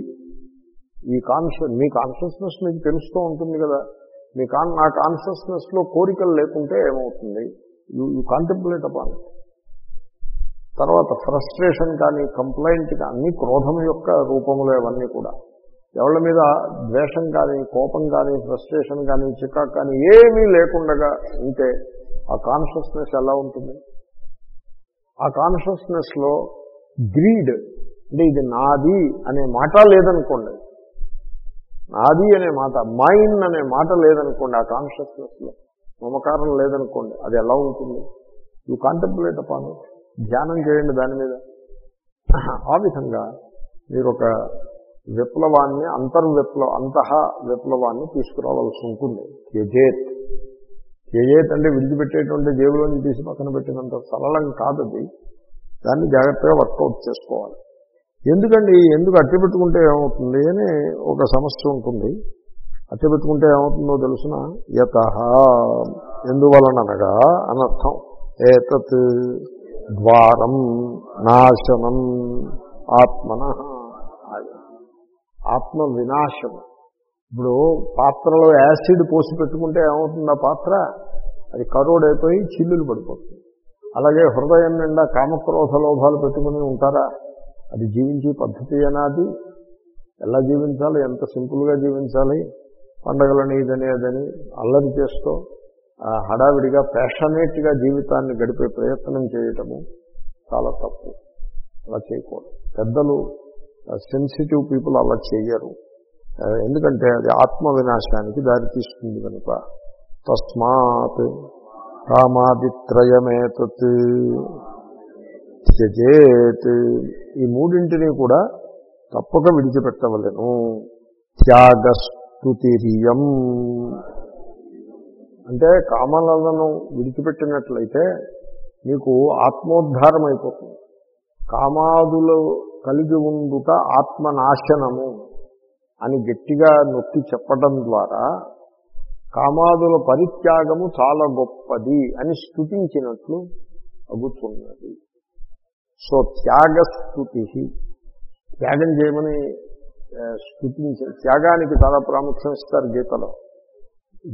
ఈ కాన్షియస్ మీ కాన్షియస్నెస్ మీకు తెలుస్తూ ఉంటుంది కదా. మీ కాన్ నా కాన్షియస్నెస్లో కోరికలు లేకుంటే ఏమవుతుంది? యూ యూ కాంటెంపులేట్ అపాన్ తర్వాత ఫ్రస్ట్రేషన్ కానీ కంప్లైంట్ కానీ అన్ని క్రోధం యొక్క రూపములు ఇవన్నీ కూడా. ఎవరి మీద ద్వేషం కానీ కోపం కానీ ఫ్రస్ట్రేషన్ కానీ చికాక్ కానీ ఏమీ లేకుండా ఉంటే ఆ కాన్షియస్నెస్ ఎలా ఉంటుంది? ఆ కాన్షియస్నెస్లో గ్రీడ్ అంటే ఇది నాది అనే మాట లేదనుకోండి నాది అనే మాట మైన్ అనే మాట లేదనుకోండి ఆ కాన్షియస్నెస్లో మమకారం లేదనుకోండి అది ఎలా ఉంటుంది? యూ కాంటెంపులేట్ అపాన్ ధ్యానం చేయండి దాని మీద. ఆ విధంగా మీరు ఒక విప్లవాన్ని అంతర్విప్లవ అంతః విప్లవాన్ని తీసుకురావాల్సి ఉంటుంది. త్యజేత్. త్యజేత్ అంటే విడిచిపెట్టేటువంటి జేబులోని తీసి పక్కన పెట్టినంత సరళం కాదది. దాన్ని జాగ్రత్తగా వర్కౌట్ చేసుకోవాలి. ఎందుకండి? ఎందుకు అట్టి పెట్టుకుంటే ఏమవుతుంది అని ఒక సమస్య ఉంటుంది. అట్టి పెట్టుకుంటే ఏమవుతుందో తెలుసిన యత ఎందువలనగా అనర్థం ఏతత్ ద్వారం నాశనం ఆత్మన ఆత్మ వినాశం. ఇప్పుడు పాత్రలో యాసిడ్ పోసి పెట్టుకుంటే ఏమవుతుంది ఆ పాత్ర? అది కరోడైపోయి చిల్లులు పడిపోతుంది. అలాగే హృదయం నిండా కామక్రోధ లోభాలు పెట్టుకుని ఉంటారా? అది జీవించే పద్ధతి అనాది. ఎలా జీవించాలి? ఎంత సింపుల్గా జీవించాలి? పండగలని ఇదని అదని అల్లరి చేస్తూ హడావిడిగా ప్యాషనేట్గా జీవితాన్ని గడిపే ప్రయత్నం చేయటము చాలా తప్పు. అలా చేయకూడదు. పెద్దలు సెన్సిటివ్ పీపుల్ అలా చేయరు ఎందుకంటే అది ఆత్మ వినాశానికి దారితీస్తుంది కనుక. తస్మాత్ కామాదిత్రయమేతత్ త్యజేత్ ఈ మూడింటిని కూడా తప్పక విడిచిపెట్టవలను. త్యాగస్తుతిరియం. అంటే కామలను విడిచిపెట్టినట్లయితే మీకు ఆత్మోద్ధారం అయిపోతుంది కామాదులు కలిగి ఉండుట ఆత్మనాశనము అని గట్టిగా నొక్కి చెప్పడం ద్వారా కామాదుల పరిత్యాగము చాలా గొప్పది అని స్థుతించినట్లు అగుతున్నది. సో త్యాగస్థుతి. త్యాగం చేయమని స్థుతించే త్యాగానికి చాలా ప్రాముఖ్యం ఇస్తారు గీతలో.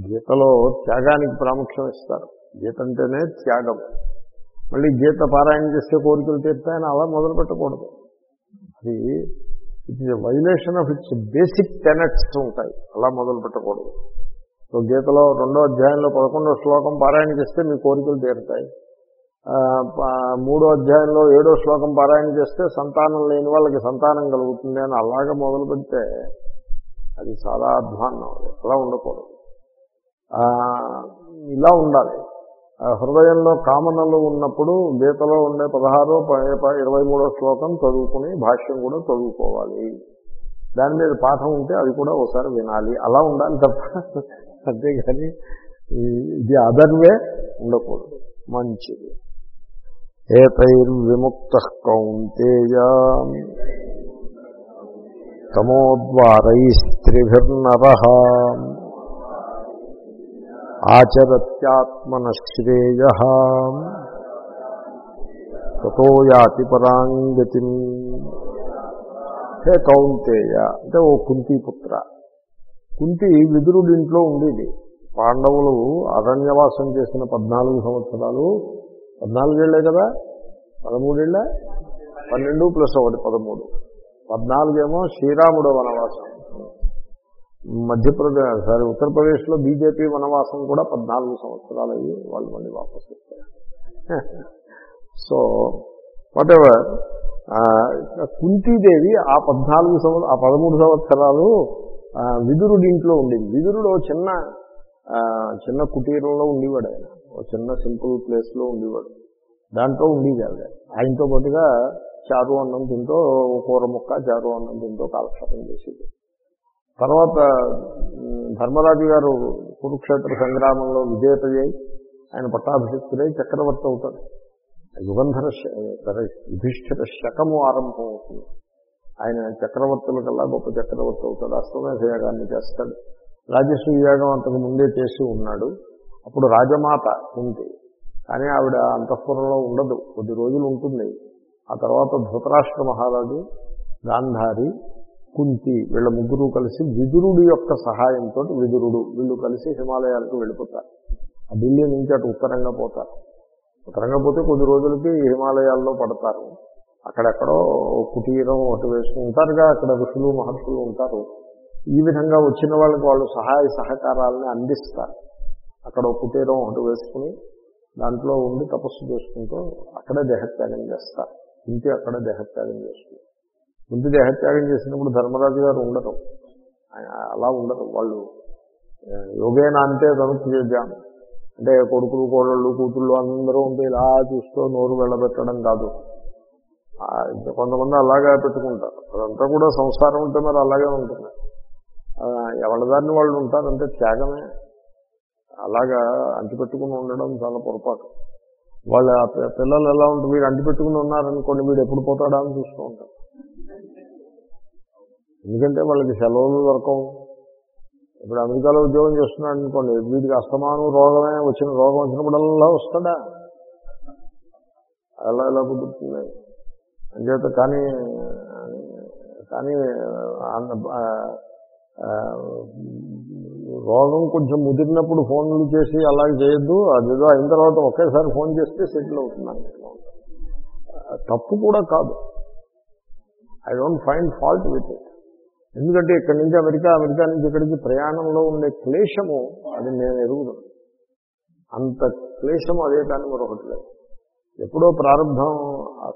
గీతలో త్యాగానికి ప్రాముఖ్యం ఇస్తారు. గీత అంటేనే త్యాగం. మళ్ళీ గీత పారాయణ చేస్తే కోరికలు తీర్తాయని అలా మొదలు పెట్టకూడదు. అది it is violation of its basic tenets ఉంటాయి. అలా మొదలు పెట్టకూడదు. సో గీతలో రెండో అధ్యాయంలో పదకొండో శ్లోకం పారాయణ చేస్తే మీ కోరికలు తీరుతాయి. మూడో అధ్యాయంలో ఏడో శ్లోకం పారాయణ చేస్తే సంతానం లేని వాళ్ళకి సంతానం కలుగుతుంది అని అలాగే మొదలు పెడితే అది చాలా అధ్వాన్నం అలా ఉండకూడదు. ఇలా ఉండాలి. హృదయంలో కామనలు ఉన్నప్పుడు గీతలో ఉండే పదహారో ఇరవై మూడో శ్లోకం చదువుకుని భాష్యం కూడా చదువుకోవాలి. దాని మీద పాఠం ఉంటే అది కూడా ఒకసారి వినాలి. అలా ఉండాలి తప్ప అంతేగాని ఇది అదర్వే ఉండకూడదు. మంచిది. ఏతైర్విముక్త కౌంతేయ తమోద్వారైస్త్రిభిర్నర ఆచరత్యాత్మన శ్రేయ తతో యాతి పరాంగతి. హే కౌంతేయ అంటే ఓ కుంతీపుత్ర. కుంతి విదురుడింట్లో ఉండేది. పాండవులు అరణ్యవాసం చేసిన పద్నాలుగు సంవత్సరాలు పద్నాలుగేళ్ళే కదా? పదమూడేళ్ళ పన్నెండు ప్లస్ ఒకటి పదమూడు. పద్నాలుగేమో శ్రీరాముడు వనవాసం. మధ్యప్రదేశ్ సారీ ఉత్తరప్రదేశ్లో బీజేపీ వనవాసం కూడా పద్నాలుగు సంవత్సరాలు అయ్యి వాళ్ళు మళ్ళీ వాపస్ వచ్చారు. సో వాట్ ఎవర్ కుంతీదేవి ఆ పద్నాలుగు సంవత్సరం ఆ పదమూడు సంవత్సరాలు విదురుడింట్లో ఉండింది ఉండేది. విదురుడు చిన్న చిన్న కుటీరంలో ఉండేవాడు ఆయన. ఒక చిన్న సింపుల్ ప్లేస్లో ఉండేవాడు. దాంట్లో ఉండేది ఆవిడ ఆయనతో పాటుగా చారు అన్నం తింటూ కూర ముక్క చారు అన్నం తింటూ కాలక్షేపం చేసేది. తర్వాత ధర్మరాజు గారు కురుక్షేత్ర సంగ్రామంలో విజేత చేయి ఆయన పట్టాభిషిక్తుడై చక్రవర్తి అవుతాడు. యుగంధర యుధిష్ఠిర శకము ఆరంభం అవుతుంది. ఆయన చక్రవర్తుల కల్లా గొప్ప చక్రవర్తి అవుతాడు. అశ్వమేధ యాగాన్ని చేస్తాడు. రాజస్వ యాగం అంతకు ముందే చేసి ఉన్నాడు. అప్పుడు రాజమాత ఉంది. కానీ ఆవిడ అంతఃపురంలో ఉండదు. కొద్ది రోజులు ఉంటుంది. ఆ తర్వాత ధృతరాష్ట్ర మహారాజు గాంధారి కుంతి వీళ్ళ ముగ్గురు కలిసి విదురుడు యొక్క సహాయంతో విదురుడు వీళ్ళు కలిసి హిమాలయాలకు వెళ్ళిపోతారు. ఆ ఢిల్లీ నుంచి అటు ఉత్తరంగా పోతారు. ఉత్తరంగా పోతే కొద్ది రోజులకి హిమాలయాల్లో పడతారు. అక్కడెక్కడో కుటీరం ఒకటి వేసుకుంటారుగా అక్కడ ఋషులు మహర్షులు ఉంటారు. ఈ విధంగా వచ్చిన వాళ్ళకి వాళ్ళు సహాయ సహకారాలని అందిస్తారు. అక్కడ ఒక కుటీరం ఒకటి వేసుకుని దాంట్లో ఉండి తపస్సు చేసుకుంటూ అక్కడే దేహత్యాగం చేస్తారు ఇంటి అక్కడ దేహత్యాగం చేస్తుంది ముందు దేహత్యాగం చేసినప్పుడు ధర్మరాజు గారు ఉండరు. అలా ఉండరు. వాళ్ళు యోగేనా అంటే తనుకు చేద్దాం. అంటే కొడుకులు కోడళ్ళు కూతుళ్ళు అందరూ ఉంటే ఇలా చూస్తూ నోరు వెళ్ళబెట్టడం కాదు. కొంతమంది అలాగే పెట్టుకుంటారు. అదంతా కూడా సంసారం ఉంటే మరి అలాగే ఉంటుంది. ఎవరి దాన్ని వాళ్ళు ఉంటారంటే త్యాగమే. అలాగా అంటిపెట్టుకుని ఉండడం చాలా పొరపాటు. వాళ్ళ పిల్లలు ఎలా ఉంటుంది వీడు అంటిపెట్టుకుని ఉన్నారనుకోండి వీడు ఎప్పుడు పోతాడా అని చూస్తూ ఉంటారు. ఎందుకంటే వాళ్ళకి సెలవులు దొరకవు. ఇప్పుడు అమెరికాలో ఉద్యోగం చేస్తున్నాడు అనుకోండి వీడికి అస్తమానం రోగమే వచ్చిన రోగం వచ్చినప్పుడల్లా వస్తాడా? అలా ఎలా కుదురుతుంది. అంచేత కానీ కానీ రోగం కొంచెం ముదిరినప్పుడు ఫోన్లు చేసి అలాగే చేయొద్దు. అదేదో అయిన తర్వాత ఒకేసారి ఫోన్ చేస్తే సెటిల్ అవుతున్నాను తప్పు కూడా కాదు. I don't find fault with it. ఎందుకంటే ఇక్కడి నుంచి అమెరికా అమెరికా నుంచి ఇక్కడికి ప్రయాణంలో ఉండే క్లేశము అది నేను ఎరుగుతాను అంత క్లేశము అదే కానీ మరొకటి లేదు. ఎప్పుడో ప్రారంభం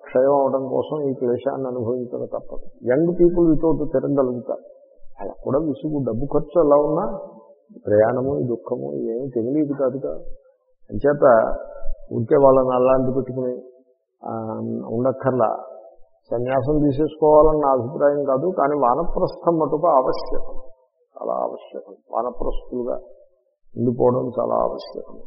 క్షయం అవడం కోసం ఈ క్లేశాన్ని అనుభవించడం తప్పదు. యంగ్ పీపుల్ వితౌట్ తిరగలుగుతారు. అలా కూడా విసుగు డబ్బు ఖర్చు ఎలా ఉన్నా ప్రయాణము ఈ దుఃఖము ఇవేమీ తెలియదు కాదుగా. అంచేత ఉంటే వాళ్ళని అలాంటి పెట్టుకుని ఉండక్కర్లా. సన్యాసం తీసేసుకోవాలని నా అభిప్రాయం కాదు కానీ వానప్రస్థం మటుకు ఆవశ్యకం. చాలా ఆవశ్యకం. వానప్రస్థులుగా ఉండిపోవడం చాలా ఆవశ్యకం.